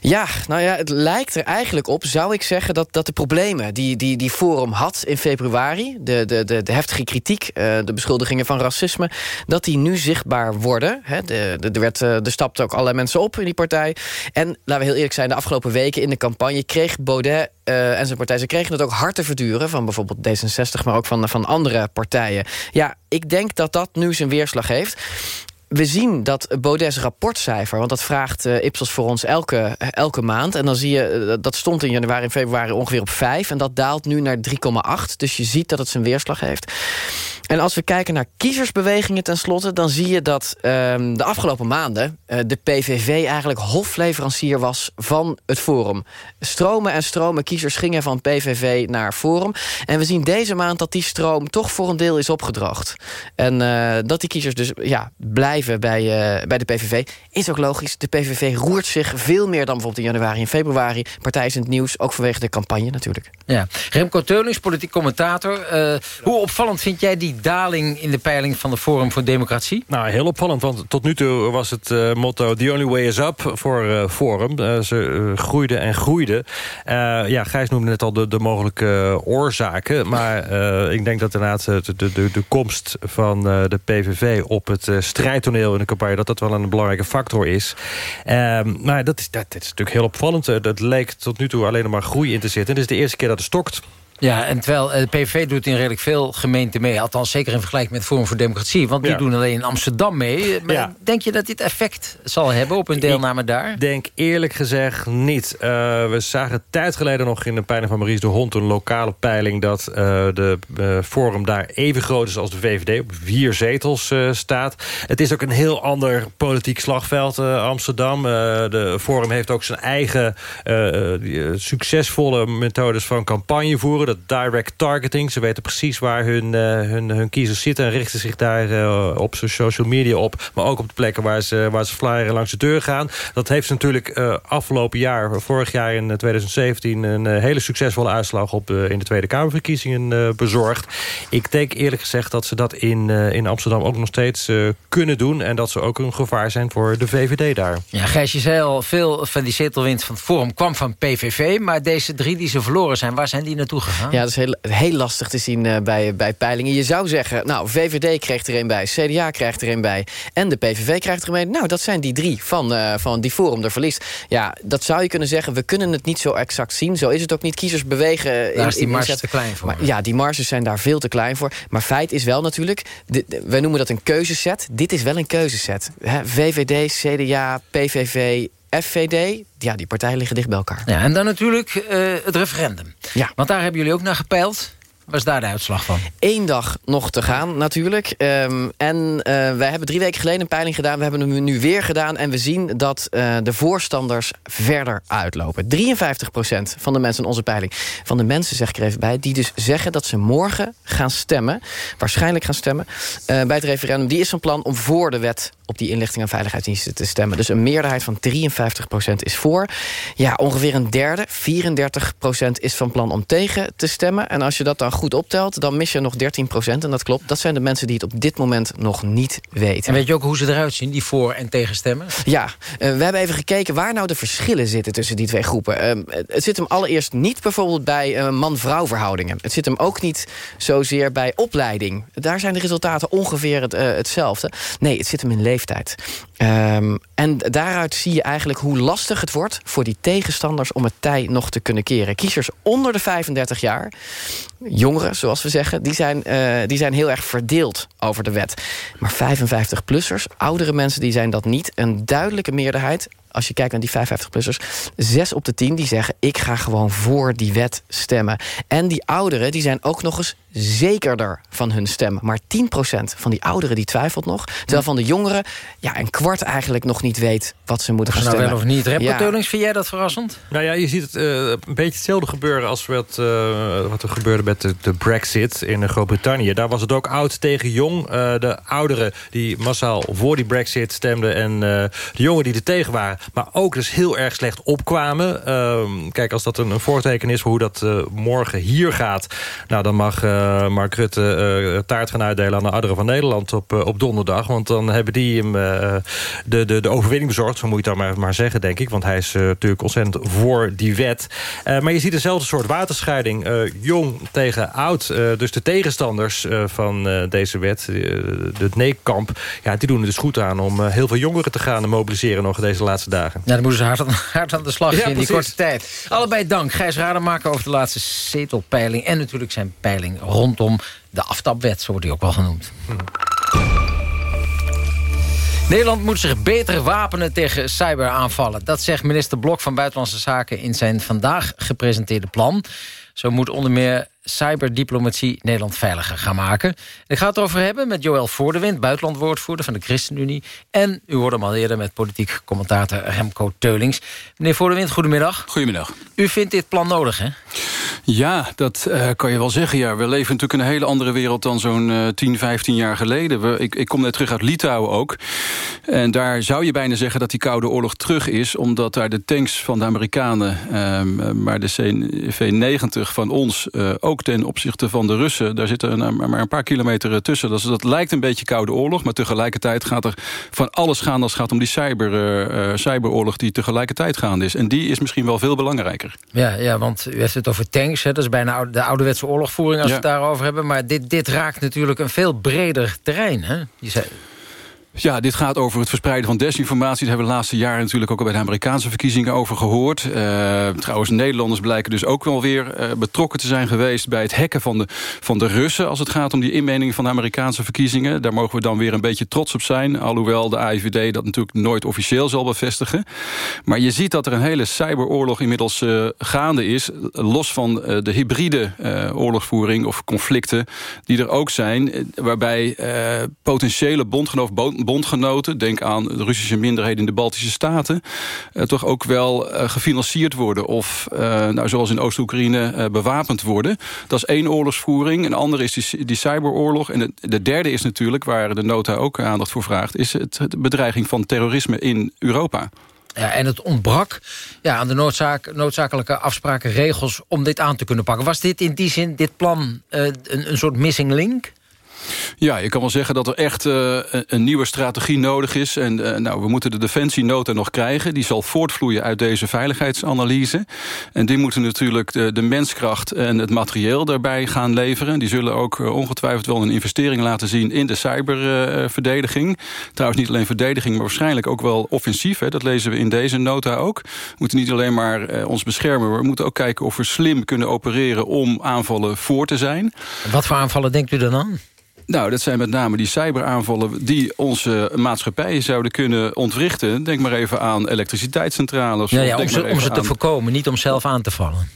Speaker 22: Ja, nou ja, het lijkt er eigenlijk op, zou ik zeggen... dat, dat de problemen die, die die Forum had in februari... de, de, de, heftige kritiek, uh, de beschuldigingen van racisme... dat die nu zichtbaar worden. Hè. De, de, er, werd, uh, er stapten ook allerlei mensen op in die partij. En, laten we heel eerlijk zijn, de afgelopen weken in de campagne... kreeg Baudet uh, en zijn partij, ze kregen het ook hard te verduren... van bijvoorbeeld D66, maar ook van, van andere partijen. Ja, ik denk dat dat nu zijn weerslag heeft we zien dat Baudet's rapportcijfer... want dat vraagt uh, Ipsos voor ons elke, elke maand... en dan zie je, uh, dat stond in januari en februari ongeveer op 5... en dat daalt nu naar 3,8. Dus je ziet dat het zijn weerslag heeft. En als we kijken naar kiezersbewegingen tenslotte... dan zie je dat um, de afgelopen maanden uh, de PVV eigenlijk hofleverancier was van het Forum. Stromen en stromen kiezers gingen van PVV naar Forum. En we zien deze maand dat die stroom toch voor een deel is opgedroogd. En dat die kiezers dus ja, blij blijven bij, uh, bij de PVV. Is ook logisch. De PVV roert zich veel meer dan bijvoorbeeld in januari en februari. Partij is in het nieuws, ook vanwege de campagne natuurlijk.
Speaker 2: Ja. Remco Teulings, politiek commentator. Uh, hoe opvallend vind jij die daling in de peiling van de Forum voor Democratie?
Speaker 13: Nou, heel opvallend, want tot nu toe was het uh, motto... The only way is up voor Forum. ze groeiden en groeiden. ja, Gijs noemde net al de, de mogelijke oorzaken. Maar ik denk dat inderdaad de, de, de, de komst van de PVV op het strijdtoneel in de campagne... dat dat wel een belangrijke factor is. Ehm, maar dat is, dat, is natuurlijk heel opvallend. dat leek tot nu toe alleen maar groei in te zitten. Het is de eerste keer dat het stokt.
Speaker 2: Ja, en terwijl eh, de PVV doet in redelijk veel gemeenten mee. Althans, zeker in vergelijking met Forum voor Democratie. Want die doen alleen in Amsterdam mee. Maar denk je dat dit effect zal hebben op hun deelname daar?
Speaker 13: Ik denk eerlijk gezegd niet. Uh, we zagen tijd geleden nog in de peiling van Maurice de Hond... een lokale peiling dat uh, de Forum daar even groot is als de VVD. Op vier zetels staat. Het is ook een heel ander politiek slagveld, Amsterdam. de Forum heeft ook zijn eigen succesvolle methodes van campagne voeren direct targeting. Ze weten precies waar hun, uh, hun, hun kiezers zitten... en richten zich daar uh, op social media op. Maar ook op de plekken waar ze, waar ze flyeren langs de deur gaan. Dat heeft natuurlijk uh, afgelopen jaar, vorig jaar in 2017... een hele succesvolle uitslag op, in de Tweede Kamerverkiezingen bezorgd. Ik denk eerlijk gezegd dat ze dat in, in Amsterdam ook nog steeds kunnen doen... en dat ze ook een gevaar zijn voor de VVD daar.
Speaker 2: Ja, Gijs, je zei al, veel van die zetelwind van het Forum kwam van PVV... maar deze drie die ze verloren zijn, waar zijn die naartoe gegaan?
Speaker 22: Ja, dat is heel, heel lastig te zien uh, bij, bij peilingen. Je zou zeggen, nou, VVD krijgt er een bij, CDA krijgt er een bij... en de PVV krijgt er een Nou, dat zijn die drie van, uh, van die Forum de verliest. Ja, dat zou je kunnen zeggen. We kunnen het niet zo exact zien. Zo is het ook niet. Kiezers bewegen...
Speaker 2: Daar in, is die marge te klein voor.
Speaker 22: Maar, ja, die marges zijn daar veel te klein voor. Maar feit is wel natuurlijk... De, wij noemen dat een keuzeset. Dit is wel een keuzeset. Hè? VVD, CDA, PVV, FVD, ja, die partijen liggen dicht bij elkaar.
Speaker 2: Ja, en dan natuurlijk uh, het referendum. Ja. Want daar hebben jullie ook naar gepeild. Wat is daar de uitslag van?
Speaker 22: Eén dag nog te gaan natuurlijk. Um, en uh, wij hebben drie weken geleden een peiling gedaan. We hebben hem nu weer gedaan. En we zien dat uh, de voorstanders verder uitlopen. 53% van de mensen in onze peiling. Van de mensen, zeg ik er even bij. Die dus zeggen dat ze morgen gaan stemmen. Waarschijnlijk gaan stemmen. Uh, bij het referendum. Die is van plan om voor de wet op die inlichting en veiligheidsdiensten te stemmen. Dus een meerderheid van 53% is voor. Ja, ongeveer een derde, 34% is van plan om tegen te stemmen. En als je dat dan goed optelt, dan mis je nog 13%. En dat klopt, dat zijn de mensen die het op dit moment nog niet weten.
Speaker 2: En weet je ook hoe ze eruit zien, die voor- en tegenstemmen?
Speaker 22: Ja, uh, we hebben even gekeken waar nou de verschillen zitten tussen die twee groepen. Uh, het zit hem allereerst niet bijvoorbeeld bij uh, man-vrouw verhoudingen. Het zit hem ook niet zozeer bij opleiding. Daar zijn de resultaten ongeveer het, hetzelfde. Nee, het zit hem in leeftijd. Um, en daaruit zie je eigenlijk hoe lastig het wordt... voor die tegenstanders om het tij nog te kunnen keren. Kiezers onder de 35 jaar, jongeren zoals we zeggen... die zijn, uh, die zijn heel erg verdeeld over de wet. Maar 55-plussers, oudere mensen, die zijn dat niet. Een duidelijke meerderheid als je kijkt naar die 55-plussers... zes op de tien die zeggen... ik ga gewoon voor die wet stemmen. En die ouderen die zijn ook nog eens zekerder van hun stem. Maar 10% van die ouderen die twijfelt nog. Terwijl van de jongeren ja, een kwart eigenlijk nog niet weet... wat ze moeten gaan
Speaker 2: nou
Speaker 22: stemmen.
Speaker 2: wel of niet. Ja. vind jij dat verrassend?
Speaker 13: Nou ja, je ziet het uh, een beetje hetzelfde gebeuren... als wat, uh, wat er gebeurde met de, de brexit in Groot-Brittannië. Daar was het ook oud tegen jong. Uh, de ouderen die massaal voor die brexit stemden... en de jongen die er tegen waren maar ook dus heel erg slecht opkwamen. Uh, kijk, als dat een, een voorteken is voor hoe dat uh, morgen hier gaat... Nou, dan mag uh, Mark Rutte taart gaan uitdelen aan de ouderen van Nederland op, op donderdag. Want dan hebben die hem de, de, de overwinning bezorgd. Zo moet je het dan maar, maar zeggen, denk ik. Want hij is natuurlijk ontzettend voor die wet. maar je ziet dezelfde soort waterscheiding. jong tegen oud. dus de tegenstanders van deze wet, het nee-kamp... Ja, die doen er dus goed aan om heel veel jongeren te gaan mobiliseren... nog deze laatste dagen.
Speaker 2: Ja, dan moeten ze hard aan, hard aan de slag ja, in die korte tijd. Allebei dank. Gijs Rademaker over de laatste zetelpeiling... en natuurlijk zijn peiling rondom de aftapwet, zo wordt die ook wel genoemd. Hm. Nederland moet zich beter wapenen tegen cyberaanvallen. Dat zegt minister Blok van Buitenlandse Zaken in zijn vandaag gepresenteerde plan. Zo moet onder meer cyberdiplomatie Nederland veiliger gaan maken. Ik ga het erover hebben met Joël Voordewind, buitenlandwoordvoerder van de ChristenUnie. En u hoorde hem al eerder met politiek commentator Remco Teulings. Meneer Voordewind, goedemiddag.
Speaker 23: Goedemiddag.
Speaker 2: U vindt dit plan nodig, hè?
Speaker 23: Ja, dat uh, kan je wel zeggen. Ja. We leven natuurlijk in een hele andere wereld dan zo'n uh, 10, 15 jaar geleden. We, ik, ik kom net terug uit Litouwen ook. En daar zou je bijna zeggen dat die Koude Oorlog terug is... omdat daar de tanks van de Amerikanen, um, maar de CV-90 van ons... Uh, ook ten opzichte van de Russen, daar zitten een, maar een paar kilometer tussen. Dat, dat lijkt een beetje Koude Oorlog, maar tegelijkertijd gaat er van alles gaan... als het gaat om die cyber, uh, cyberoorlog die tegelijkertijd gaande is. En die is misschien wel veel belangrijker.
Speaker 2: Ja, ja want u heeft het over tanks, hè? dat is bijna de ouderwetse oorlogvoering... als ja. we het daarover hebben, maar dit, dit raakt natuurlijk een veel breder terrein. Hè? Je zei...
Speaker 23: Ja, dit gaat over het verspreiden van desinformatie. Daar hebben we de laatste jaren natuurlijk ook al bij de Amerikaanse verkiezingen over gehoord. Uh, trouwens, Nederlanders blijken dus ook wel weer uh, betrokken te zijn geweest... bij het hacken van de, van de Russen als het gaat om die inmening van de Amerikaanse verkiezingen. Daar mogen we dan weer een beetje trots op zijn. Alhoewel de AIVD dat natuurlijk nooit officieel zal bevestigen. Maar je ziet dat er een hele cyberoorlog inmiddels uh, gaande is. Los van de hybride oorlogsvoering of conflicten die er ook zijn. Waarbij potentiële bondgenoten bondgenoten... denk aan de Russische minderheden in de Baltische Staten... Uh, toch ook wel uh, gefinancierd worden... of, uh, nou, zoals in Oost-Oekraïne, bewapend worden. Dat is één oorlogsvoering. Een andere is die, cyberoorlog. En de, de, derde is natuurlijk, waar de nota ook aandacht voor vraagt... is het, de bedreiging van terrorisme in Europa.
Speaker 2: Ja, en het ontbrak ja, aan de noodzaak, noodzakelijke afspraken, regels... om dit aan te kunnen pakken. Was dit in die zin, dit plan, een, een soort missing link?
Speaker 23: Ja, je kan wel zeggen dat er echt uh, een nieuwe strategie nodig is. En uh, nou, we moeten de defensienota nog krijgen. Die zal voortvloeien uit deze veiligheidsanalyse. En die moeten natuurlijk de, de menskracht en het materieel daarbij gaan leveren. Die zullen ook uh, ongetwijfeld wel een investering laten zien... in de cyberverdediging. Trouwens niet alleen verdediging, maar waarschijnlijk ook wel offensief. Hè. Dat lezen we in deze nota ook. We moeten niet alleen maar ons beschermen... maar we moeten ook kijken of we slim kunnen opereren... om aanvallen voor te zijn.
Speaker 2: Wat voor aanvallen denkt u dan aan?
Speaker 23: Nou, dat zijn met name die cyberaanvallen die onze maatschappijen zouden kunnen ontwrichten. Denk maar even aan elektriciteitscentrales.
Speaker 2: Ja, ja, om ze, om ze te voorkomen, niet om zelf aan te vallen.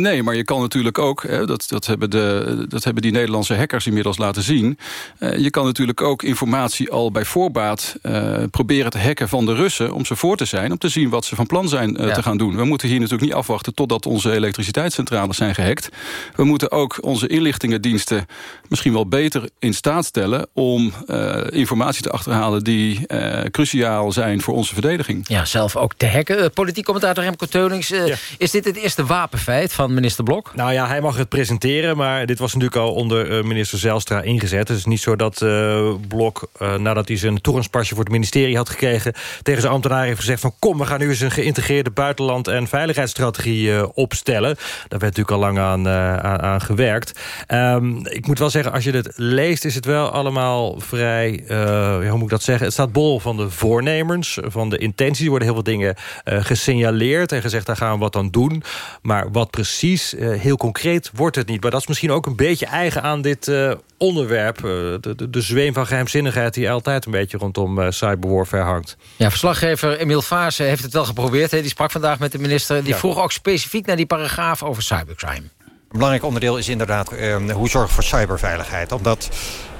Speaker 23: Nee, maar je kan natuurlijk ook, hè, dat, dat, hebben de, dat hebben die Nederlandse hackers inmiddels laten zien. Uh, je kan natuurlijk ook informatie al bij voorbaat uh, proberen te hacken van de Russen... om ze voor te zijn, om te zien wat ze van plan zijn uh, ja. te gaan doen. We moeten hier natuurlijk niet afwachten totdat onze elektriciteitscentrales zijn gehackt. We moeten ook onze inlichtingendiensten misschien wel beter in staat stellen om uh, informatie te achterhalen die uh, cruciaal zijn voor onze verdediging.
Speaker 2: Ja, zelf ook te hacken. Uh, politiek commentator Remco Teunings, ja. is dit het eerste wapenfeit van minister Blok?
Speaker 13: Nou ja, hij mag het presenteren, maar dit was natuurlijk al onder minister Zelstra ingezet. Het is niet zo dat Blok, nadat hij zijn toegangspasje voor het ministerie had gekregen, tegen zijn ambtenaren heeft gezegd van kom, we gaan nu eens een geïntegreerde buitenland- en veiligheidsstrategie opstellen. Daar werd natuurlijk al lang aan, aan, aan gewerkt. Um, ik moet wel zeggen, als je dit leest is het wel allemaal vrij, uh, hoe moet ik dat zeggen... het staat bol van de voornemens, van de intenties. Er worden heel veel dingen uh, gesignaleerd en gezegd... daar gaan we wat aan doen. Maar wat precies, uh, heel concreet, wordt het niet. Maar dat is misschien ook een beetje eigen aan dit onderwerp. De, de, de, zweem van geheimzinnigheid die altijd een beetje rondom cyberwarfare hangt.
Speaker 2: Ja, verslaggever Emiel Vaas heeft het wel geprobeerd. Hè. Die sprak vandaag met de minister. Die ja. vroeg ook specifiek naar die paragraaf over cybercrime.
Speaker 24: Belangrijk onderdeel is inderdaad uh, hoe zorgen voor cyberveiligheid. Omdat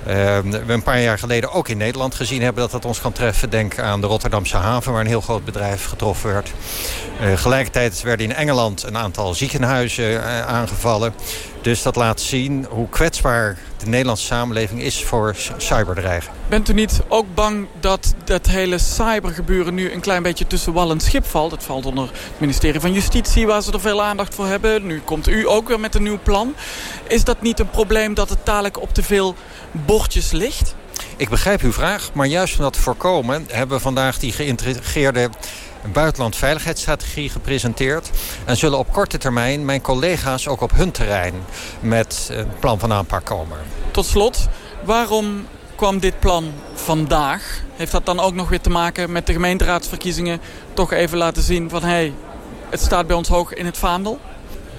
Speaker 24: we een paar jaar geleden ook in Nederland gezien hebben dat dat ons kan treffen. Denk aan de Rotterdamse haven waar een heel groot bedrijf getroffen werd. Uh, gelijkertijd werden in Engeland een aantal ziekenhuizen aangevallen. Dus dat laat zien hoe kwetsbaar de Nederlandse samenleving is voor cyberdreiging.
Speaker 25: Bent u niet ook bang dat dat hele cybergebeuren nu een klein beetje tussen wal en schip valt? Het valt onder het ministerie van Justitie waar ze er veel aandacht voor hebben. Nu komt u ook weer met een nieuw plan. Is dat niet een probleem dat het dadelijk op te veel ligt?
Speaker 24: Ik begrijp uw vraag, maar juist om dat te voorkomen... hebben we vandaag die geïntegreerde buitenland veiligheidsstrategie gepresenteerd. En zullen op korte termijn mijn collega's ook op hun terrein met een plan van aanpak komen.
Speaker 25: Tot slot, waarom kwam dit plan vandaag? Heeft dat dan ook nog weer te maken met de gemeenteraadsverkiezingen? Toch even laten zien van hé, hey, het staat bij ons hoog in het vaandel?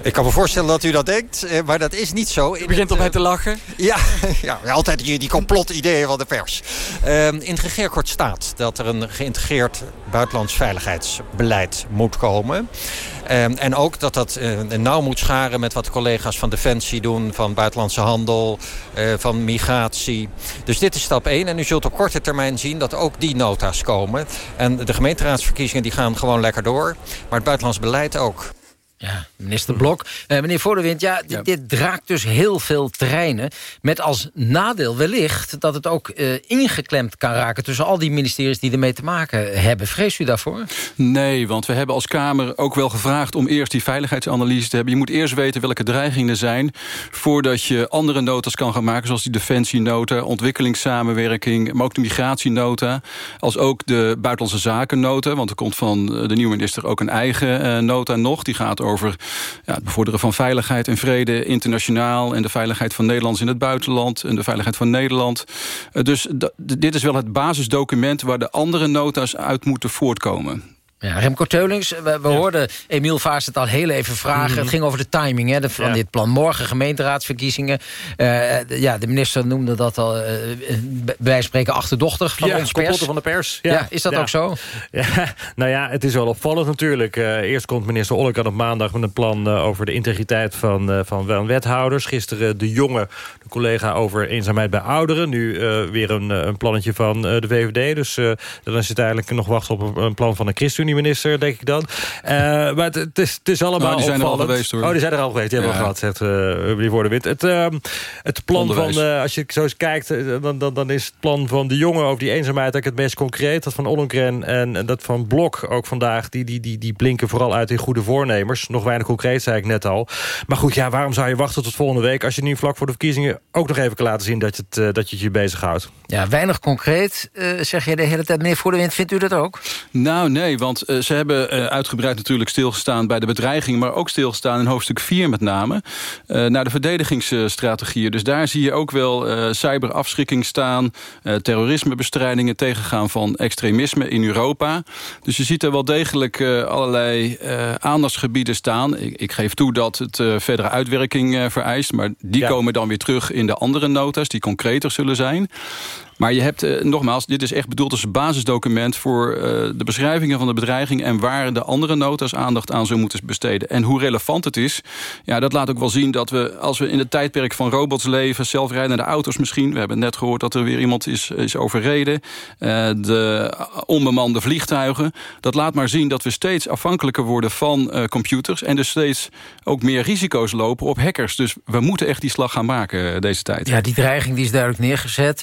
Speaker 24: Ik kan me voorstellen dat u dat denkt, eh, maar dat is niet zo.
Speaker 25: U begint op mij te lachen.
Speaker 24: Ja, ja altijd die, die complotideeën van de pers. Uh, in het regeerakkoord staat dat er een geïntegreerd buitenlands veiligheidsbeleid moet komen. Ehm, en ook dat dat nauw moet scharen met wat de collega's van Defensie doen... van Buitenlandse Handel, van Migratie. Dus dit is stap 1. En u zult op korte termijn zien dat ook die nota's komen. En de gemeenteraadsverkiezingen die gaan gewoon lekker door. Maar het buitenlands beleid ook.
Speaker 2: Ja, minister Blok. Uh, meneer Voordewind, ja, ja, dit draakt dus heel veel terreinen... met als nadeel wellicht dat het ook uh, ingeklemd kan raken... tussen al die ministeries die ermee te maken hebben. Vrees u daarvoor?
Speaker 23: Nee, want we hebben als Kamer ook wel gevraagd... om eerst die veiligheidsanalyse te hebben. Je moet eerst weten welke dreigingen er zijn... voordat je andere notas kan gaan maken... zoals die defensienota, ontwikkelingssamenwerking... maar ook de migratienota, als ook de buitenlandse zakennota... want er komt van de nieuwe minister ook een eigen uh, nota nog... die gaat over ja, het bevorderen van veiligheid en vrede internationaal... en de veiligheid van Nederlands in het buitenland en de veiligheid van Nederland. Uh, dus dit is wel het basisdocument waar de andere nota's uit moeten voortkomen.
Speaker 2: Ja, Remco Teulings, we, we hoorden Emiel Vaas het al heel even vragen. Mhm. Het ging over de timing hè, van dit plan. Morgen gemeenteraadsverkiezingen. Uh, ja, de minister noemde dat al, uh, wij spreken achterdochtig van
Speaker 13: ja,
Speaker 2: ons pers.
Speaker 13: van de pers.
Speaker 2: Ja, is dat ook zo?
Speaker 13: Ja, nou ja, het is wel opvallend natuurlijk. Uh, eerst komt minister Ollekant op maandag met een plan over de integriteit van, van wethouders. Gisteren de jonge de collega over eenzaamheid bij ouderen. Nu weer een, een plannetje van de VVD. Dus dan is het eigenlijk nog wachten op een plan van de ChristenUnie minister, denk ik dan. Uh, maar het, het, is, het is allemaal
Speaker 23: oh, die zijn
Speaker 13: opvallend.
Speaker 23: er al geweest, hoor.
Speaker 13: Oh, die zijn er al geweest. Die ja. hebben we gehad, zegt uh, meneer Woordenwit. Het, uh, het plan Onderwijs. van, uh, als je zo eens kijkt... Dan, dan, dan is het plan van de jongen over die eenzaamheid... eigenlijk het meest concreet. Dat van Ollengren en, en dat van Blok ook vandaag... Die, die, die, die blinken vooral uit in goede voornemers. Nog weinig concreet, zei ik net al. Maar goed, ja, waarom zou je wachten tot volgende week... als je nu vlak voor de verkiezingen ook nog even kan laten zien... dat je het, dat je, het je bezighoudt?
Speaker 2: Ja, weinig concreet, zeg je de hele tijd. Meneer Voordewind, vindt u dat ook?
Speaker 23: Nou, nee, want uh, ze hebben uh, uitgebreid natuurlijk stilgestaan bij de bedreiging... maar ook stilgestaan in hoofdstuk 4 met name... Uh, naar de verdedigingsstrategieën. Dus daar zie je ook wel cyberafschrikking staan... terrorismebestrijdingen, tegengaan van extremisme in Europa. Dus je ziet er wel degelijk allerlei aandachtsgebieden staan. Ik, ik, geef toe dat het verdere uitwerking vereist... maar die ja. komen dan weer terug in de andere notas... die concreter zullen zijn. Maar je hebt, uh, nogmaals, dit is echt bedoeld als basisdocument... voor uh, de beschrijvingen van de bedreiging... en waar de andere notas aandacht aan zou moeten besteden. En hoe relevant het is, ja, dat laat ook wel zien... dat we, als we in het tijdperk van robots leven... zelfrijdende auto's misschien... we hebben net gehoord dat er weer iemand is, is overreden... Uh, de onbemande vliegtuigen... dat laat maar zien dat we steeds afhankelijker worden van computers... en dus steeds ook meer risico's lopen op hackers. Dus we moeten echt die slag gaan maken deze tijd.
Speaker 2: Ja, die dreiging die is duidelijk neergezet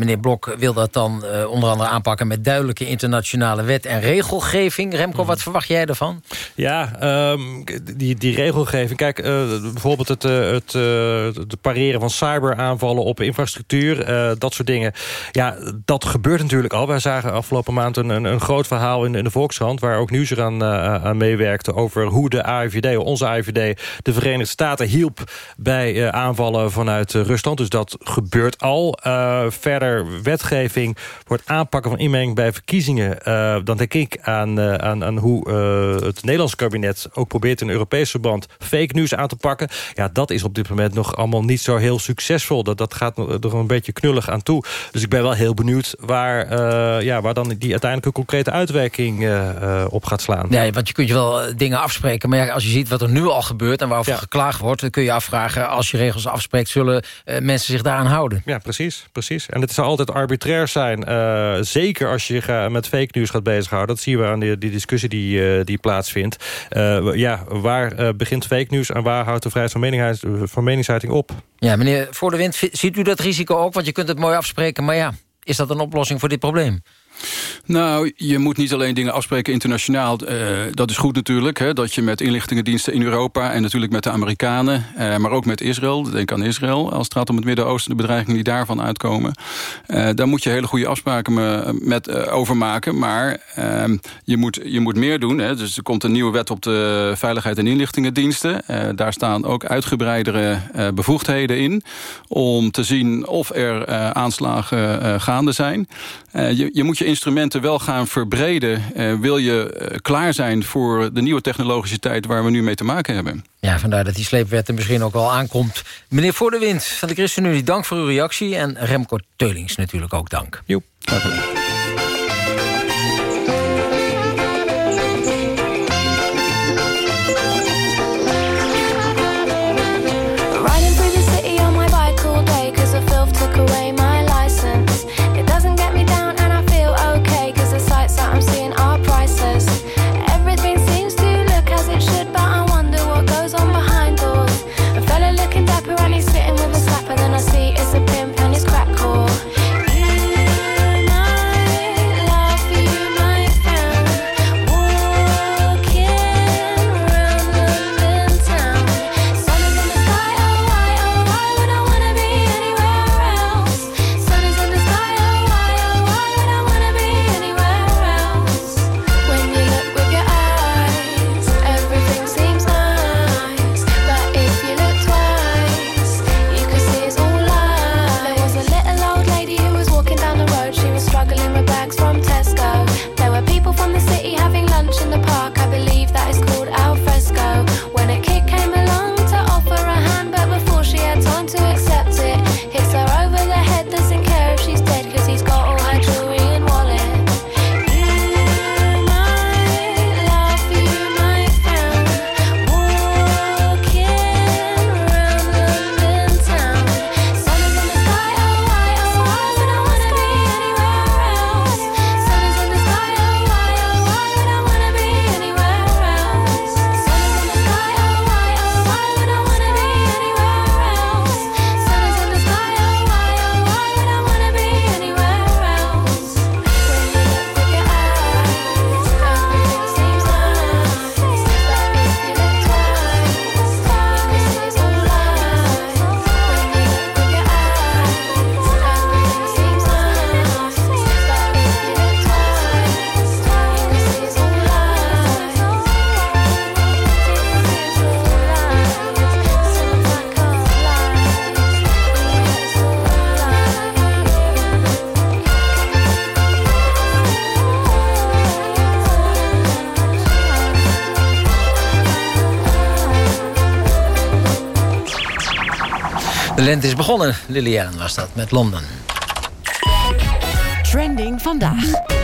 Speaker 2: meneer Blok wil dat dan uh, onder andere aanpakken... met duidelijke internationale wet en regelgeving. Remco, wat verwacht jij ervan?
Speaker 13: Ja, um, die, die regelgeving. Kijk, uh, bijvoorbeeld het, het, het pareren van cyberaanvallen op infrastructuur. dat soort dingen. Ja, dat gebeurt natuurlijk al. Wij zagen afgelopen maand een, een, een groot verhaal in, in de Volkskrant... waar ook nieuws eraan aan meewerkte over hoe de AIVD, onze AIVD... de Verenigde Staten hielp bij aanvallen vanuit Rusland. Dus dat gebeurt al. verder wetgeving voor het aanpakken van inmenging bij verkiezingen... Uh, dan denk ik aan, uh, aan, aan hoe uh, het Nederlandse kabinet ook probeert in een Europese verband fake news aan te pakken. Ja, dat is op dit moment nog allemaal niet zo heel succesvol. Dat, dat gaat er een beetje knullig aan toe. Dus ik ben wel heel benieuwd waar, ja, waar dan die uiteindelijke concrete uitwerking op gaat slaan.
Speaker 2: Nee, want je kunt je wel dingen afspreken. Maar ja, als je ziet wat er nu al gebeurt en waarover ja. geklaagd wordt... dan kun je afvragen, als je regels afspreekt... zullen mensen zich daaraan houden?
Speaker 13: Ja, precies. precies. En het is altijd arbitrair zijn. Uh, zeker als je ga, met fake news gaat bezighouden. Dat zien we aan die, discussie die, uh, die plaatsvindt. Ja, waar begint fake news en waar houdt de vrijheid van, van meningsuiting op?
Speaker 2: Ja, meneer Voor de Wind, ziet u dat risico ook? Want je kunt het mooi afspreken, maar ja, is dat een oplossing voor dit probleem?
Speaker 23: Nou, je moet niet alleen dingen afspreken internationaal. Uh, dat is goed natuurlijk, hè, dat je met inlichtingendiensten in Europa... en natuurlijk met de Amerikanen, uh, maar ook met Israël... denk aan Israël, als het gaat om het Midden-Oosten... de bedreigingen die daarvan uitkomen. Uh, daar moet je hele goede afspraken met, over maken. Maar ehm, je, moet, je moet meer doen. Hè. Dus er komt een nieuwe wet op de veiligheid en inlichtingendiensten. daar staan ook uitgebreidere bevoegdheden in... om te zien of er aanslagen gaande zijn. je, je moet je instrumenten wel gaan verbreden... Uh, wil je uh, klaar zijn voor de nieuwe technologische tijd... waar we nu mee te maken hebben.
Speaker 2: Ja, vandaar dat die sleepwet er misschien ook wel aankomt. Meneer Voor de Wind van de ChristenUnie, dank voor uw reactie. En Remco Teulings natuurlijk ook dank.
Speaker 13: Joep.
Speaker 2: Lente is begonnen, Liliane was dat, met Londen.
Speaker 21: Trending vandaag.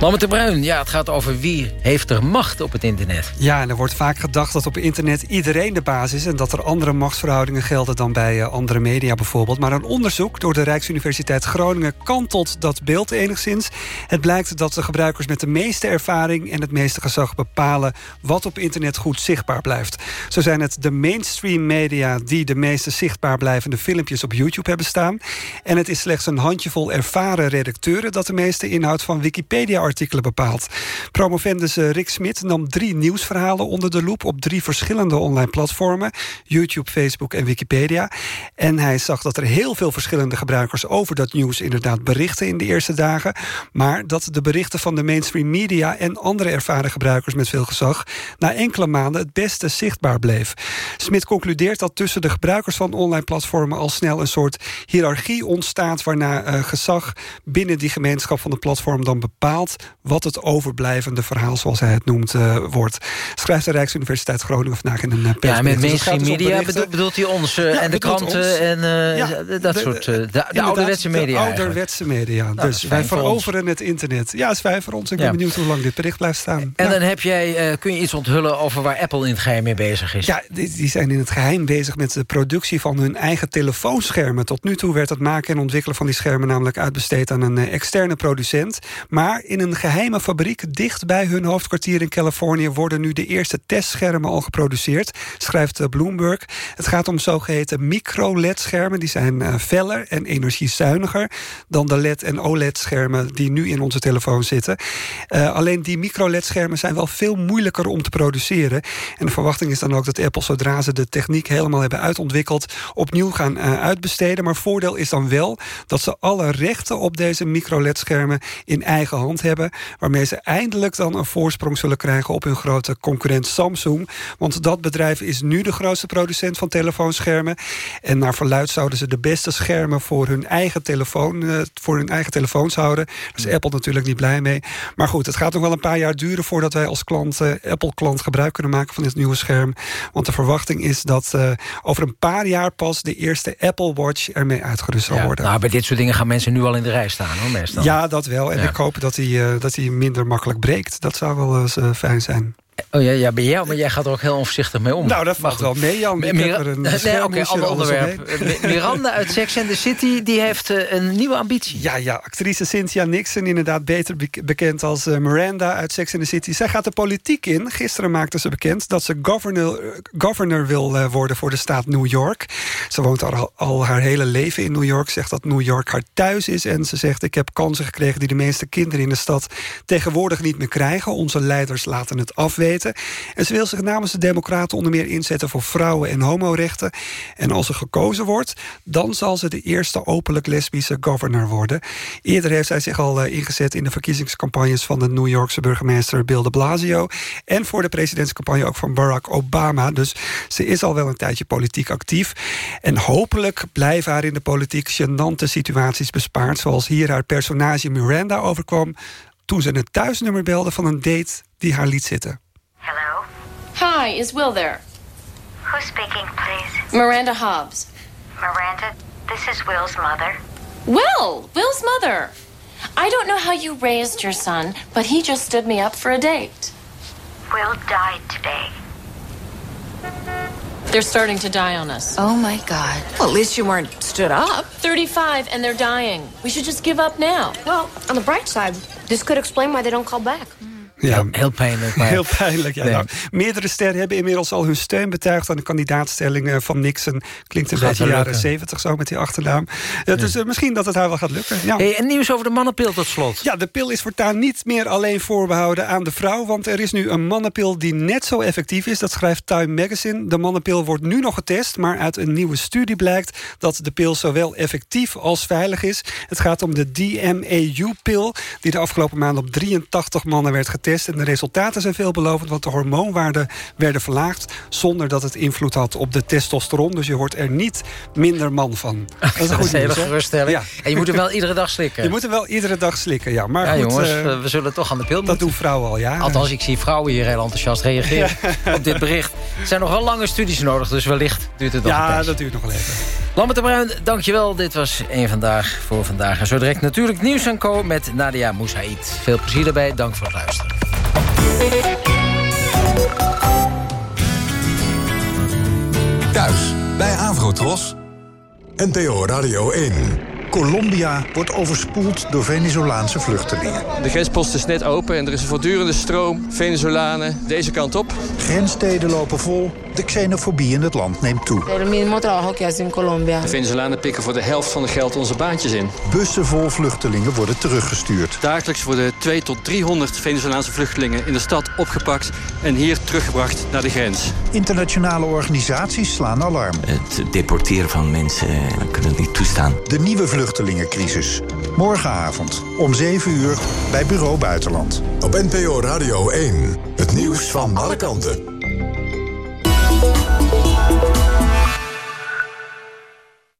Speaker 2: Lambert de Bruin, ja, het gaat over wie heeft er macht op het internet.
Speaker 20: Ja, en er wordt vaak gedacht dat op internet iedereen de baas is... en dat er andere machtsverhoudingen gelden dan bij eh, andere media bijvoorbeeld. Maar een onderzoek door de Rijksuniversiteit Groningen kantelt dat beeld enigszins. Het blijkt dat de gebruikers met de meeste ervaring en het meeste gezag bepalen... wat op internet goed zichtbaar blijft. Zo zijn het de mainstream media die de meeste zichtbaar blijvende filmpjes op YouTube hebben staan. En het is slechts een handjevol ervaren redacteuren... dat de meeste inhoud van Wikipedia artikelen bepaalt. Promovendus eh, Rick Smit nam drie nieuwsverhalen onder de loep... op drie verschillende online platformen. YouTube, Facebook en Wikipedia. En hij zag dat er heel veel verschillende gebruikers... over dat nieuws inderdaad berichten in de eerste dagen. Maar dat de berichten van de mainstream media... en andere ervaren gebruikers met veel gezag... na enkele maanden het beste zichtbaar bleef. Smit concludeert dat tussen de gebruikers van online platformen... al snel een soort hiërarchie ontstaat... waarna uh, gezag binnen die gemeenschap van de platform dan bepaalt wat het overblijvende verhaal, zoals hij het noemt, uh, wordt. Schrijft de Rijksuniversiteit Groningen vandaag in een uh,
Speaker 2: Ja, met mainstream dus media bedoelt, bedoelt hij ons ja, en de kranten en ja, dat de, soort, de, de, de ouderwetse media
Speaker 20: De ouderwetse media. Nou, dus wij veroveren het internet. Ja, is fijn voor ons. Ik ben benieuwd hoe lang dit bericht blijft staan.
Speaker 2: En dan heb jij, kun je iets onthullen over waar Apple in het geheim mee bezig is?
Speaker 20: Ja, die, die zijn in het geheim bezig met de productie van hun eigen telefoonschermen. Tot nu toe werd het maken en ontwikkelen van die schermen namelijk uitbesteed aan een externe producent. Maar in een geheime fabriek dicht bij hun hoofdkwartier in Californië... worden nu de eerste testschermen al geproduceerd, schrijft Bloomberg. Het gaat om zogeheten micro-LED-schermen. Die zijn uh, feller en energiezuiniger dan de LED- en OLED-schermen... die nu in onze telefoon zitten. Uh, alleen die micro-LED-schermen zijn wel veel moeilijker om te produceren. En de verwachting is dan ook dat Apple, zodra ze de techniek helemaal hebben uitontwikkeld... opnieuw gaan uitbesteden. Maar voordeel is dan wel dat ze alle rechten op deze micro-LED-schermen... in eigen hand hebben waarmee ze eindelijk dan een voorsprong zullen krijgen op hun grote concurrent Samsung. Want dat bedrijf is nu de grootste producent van telefoonschermen. En naar verluid zouden ze de beste schermen voor hun eigen telefoon, uh, voor hun eigen telefoons houden. Daar is Apple natuurlijk niet blij mee. Maar goed, het gaat nog wel een paar jaar duren voordat wij als klant, uh, Apple-klant gebruik kunnen maken van dit nieuwe scherm. Want de verwachting is dat uh, over een paar jaar pas de eerste Apple Watch ermee uitgerust zal
Speaker 2: ja,
Speaker 20: worden.
Speaker 2: Nou, bij dit soort dingen gaan mensen nu al in de rij staan, hoor, meestal.
Speaker 20: Ja, dat wel. En ja. ik hoop dat hij, dat hij minder makkelijk breekt. Dat zou wel eens uh, fijn zijn.
Speaker 2: Oh ja, ja, bij jou, maar jij gaat er ook heel onvoorzichtig mee om.
Speaker 20: Nou, dat valt wel mee, Jan. Ik
Speaker 2: Mir
Speaker 20: er een
Speaker 2: nee, oké, okay, ander onderwerp. Miranda uit Sex and the City, die heeft uh, een nieuwe ambitie.
Speaker 20: Ja, ja, actrice Cynthia Nixon, inderdaad beter bekend als uh, Miranda uit Sex and the City. Zij gaat de politiek in. Gisteren maakte ze bekend dat ze governor, uh, governor wil worden voor de staat New York. Ze woont al, al haar hele leven in New York, zegt dat New York haar thuis is. En ze zegt, ik heb kansen gekregen die de meeste kinderen in de stad tegenwoordig niet meer krijgen. Onze leiders laten het afweten. En ze wil zich namens de Democraten onder meer inzetten voor vrouwen- en homorechten. En als ze gekozen wordt, dan zal ze de eerste openlijk lesbische governor worden. Eerder heeft zij zich al uh, ingezet in de verkiezingscampagnes van de New Yorkse burgemeester Bill de Blasio. En voor de presidentscampagne ook van Barack Obama. Dus ze is al wel een tijdje politiek actief. En hopelijk blijven haar in de politiek gênante situaties bespaard. Zoals hier haar personage Miranda overkwam toen ze het thuisnummer belde van een date die haar liet zitten.
Speaker 26: Hello? Hi, is Will there?
Speaker 27: Who's speaking, please?
Speaker 26: Miranda Hobbs.
Speaker 27: Miranda, this is Will's mother.
Speaker 26: Will! Will's mother! I don't know how you raised your son, but he just stood me up for a date.
Speaker 27: Will died today.
Speaker 26: They're starting to die on us.
Speaker 21: Oh my god. Well, at least you weren't stood up.
Speaker 26: 35 and they're dying. We should just give up now.
Speaker 28: Well, on the bright side, this could explain why they don't call back.
Speaker 2: Ja, heel pijnlijk. Maar...
Speaker 20: Heel pijnlijk, ja. Nee. Nou, meerdere sterren hebben inmiddels al hun steun betuigd... aan de kandidaatstelling van Nixon. Klinkt een beetje jaren zeventig zo met die achternaam. Ja. Dus uh, misschien dat het haar wel gaat lukken. Ja.
Speaker 2: Hey, en nieuws over de mannenpil tot slot.
Speaker 20: Ja, de pil is voortaan niet meer alleen voorbehouden aan de vrouw... want er is nu een mannenpil die net zo effectief is. Dat schrijft Time Magazine. De mannenpil wordt nu nog getest... maar uit een nieuwe studie blijkt dat de pil zowel effectief als veilig is. Het gaat om de DMAU-pil... die de afgelopen maand op 83 mannen werd getest en de resultaten zijn veelbelovend, want de hormoonwaarden werden verlaagd... zonder dat het invloed had op de testosteron. Dus je wordt er niet minder man van.
Speaker 2: Dat is een goede hele geruststelling. Ja. En je moet hem wel iedere dag slikken.
Speaker 20: Je moet hem wel iedere dag slikken, ja. Maar
Speaker 2: ja,
Speaker 20: goed,
Speaker 2: jongens, uh, we zullen toch aan de pil moeten.
Speaker 20: Dat doen vrouwen al, ja.
Speaker 2: Althans, ik zie vrouwen hier heel enthousiast reageren ja. op dit bericht. Er zijn nog wel lange studies nodig, dus wellicht duurt het nog
Speaker 20: Ja, dat duurt nog wel even.
Speaker 2: Lambert de Bruin, dankjewel. Dit was één vandaag voor vandaag. En zo direct natuurlijk Nieuws en Co met Nadia Moussaïd. Veel plezier erbij, dank voor het luisteren.
Speaker 1: Thuis bij Avrotros. NPO Radio 1.
Speaker 29: Colombia wordt overspoeld door Venezolaanse vluchtelingen.
Speaker 30: De grenspost is net open en er is een voortdurende stroom Venezolanen deze kant op.
Speaker 29: Grenssteden lopen vol, de xenofobie in het land neemt toe.
Speaker 30: De Venezolanen pikken voor de helft van het geld onze baantjes in.
Speaker 29: Bussen vol vluchtelingen worden teruggestuurd.
Speaker 30: Dagelijks worden 2 tot 300 Venezolaanse vluchtelingen in de stad opgepakt... en hier teruggebracht naar de grens.
Speaker 29: Internationale organisaties slaan alarm.
Speaker 31: Het deporteren van mensen, we kunnen het niet toestaan.
Speaker 29: De nieuwe vluchtelingencrisis. Morgenavond om 7 uur bij Bureau Buitenland.
Speaker 1: Op NPO Radio 1. Het nieuws van alle kanten.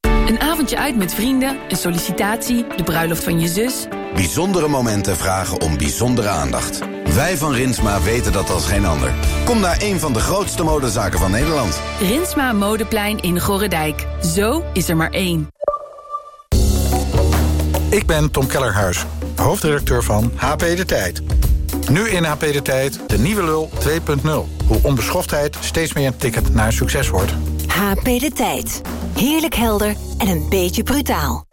Speaker 32: Een avondje uit met vrienden, een sollicitatie, de bruiloft van je zus.
Speaker 33: Bijzondere momenten vragen om bijzondere aandacht. Wij van Rinsma weten dat als geen ander. Kom naar een van de grootste modezaken van Nederland.
Speaker 32: Rinsma Modeplein in Gorredijk. Zo is er maar één.
Speaker 29: Ik ben Tom Kellerhuis, hoofdredacteur van HP De Tijd. Nu in HP De Tijd de nieuwe lul 2.0. Hoe onbeschoftheid steeds meer een ticket naar succes wordt.
Speaker 34: HP De Tijd. Heerlijk helder en een beetje brutaal.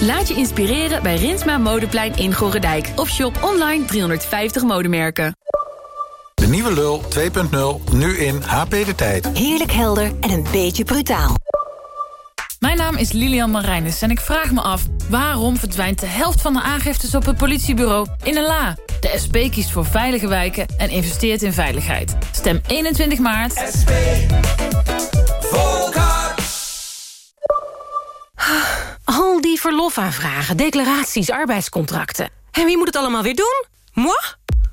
Speaker 32: Laat je inspireren bij Rinsma Modeplein in Gorredijk. Of shop online 350 modemerken.
Speaker 29: De nieuwe lul 2.0, nu in HP De Tijd.
Speaker 34: Heerlijk helder en een beetje brutaal.
Speaker 35: Mijn naam is Lilian Marijnis en ik vraag me af... waarom verdwijnt de helft van de aangiftes op het politiebureau in een la? De SP kiest voor veilige wijken en investeert in veiligheid. Stem 21 maart. SP.
Speaker 36: Al die verlofaanvragen, declaraties, arbeidscontracten. En wie moet het allemaal weer doen? Moi?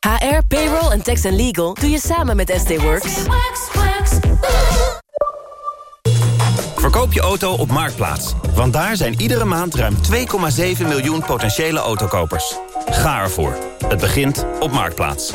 Speaker 34: HR, payroll en tax and legal doe je samen met SD Works.
Speaker 37: Verkoop je auto op Marktplaats. Want daar zijn iedere maand ruim 2,7 miljoen potentiële autokopers. Ga ervoor. Het begint op Marktplaats.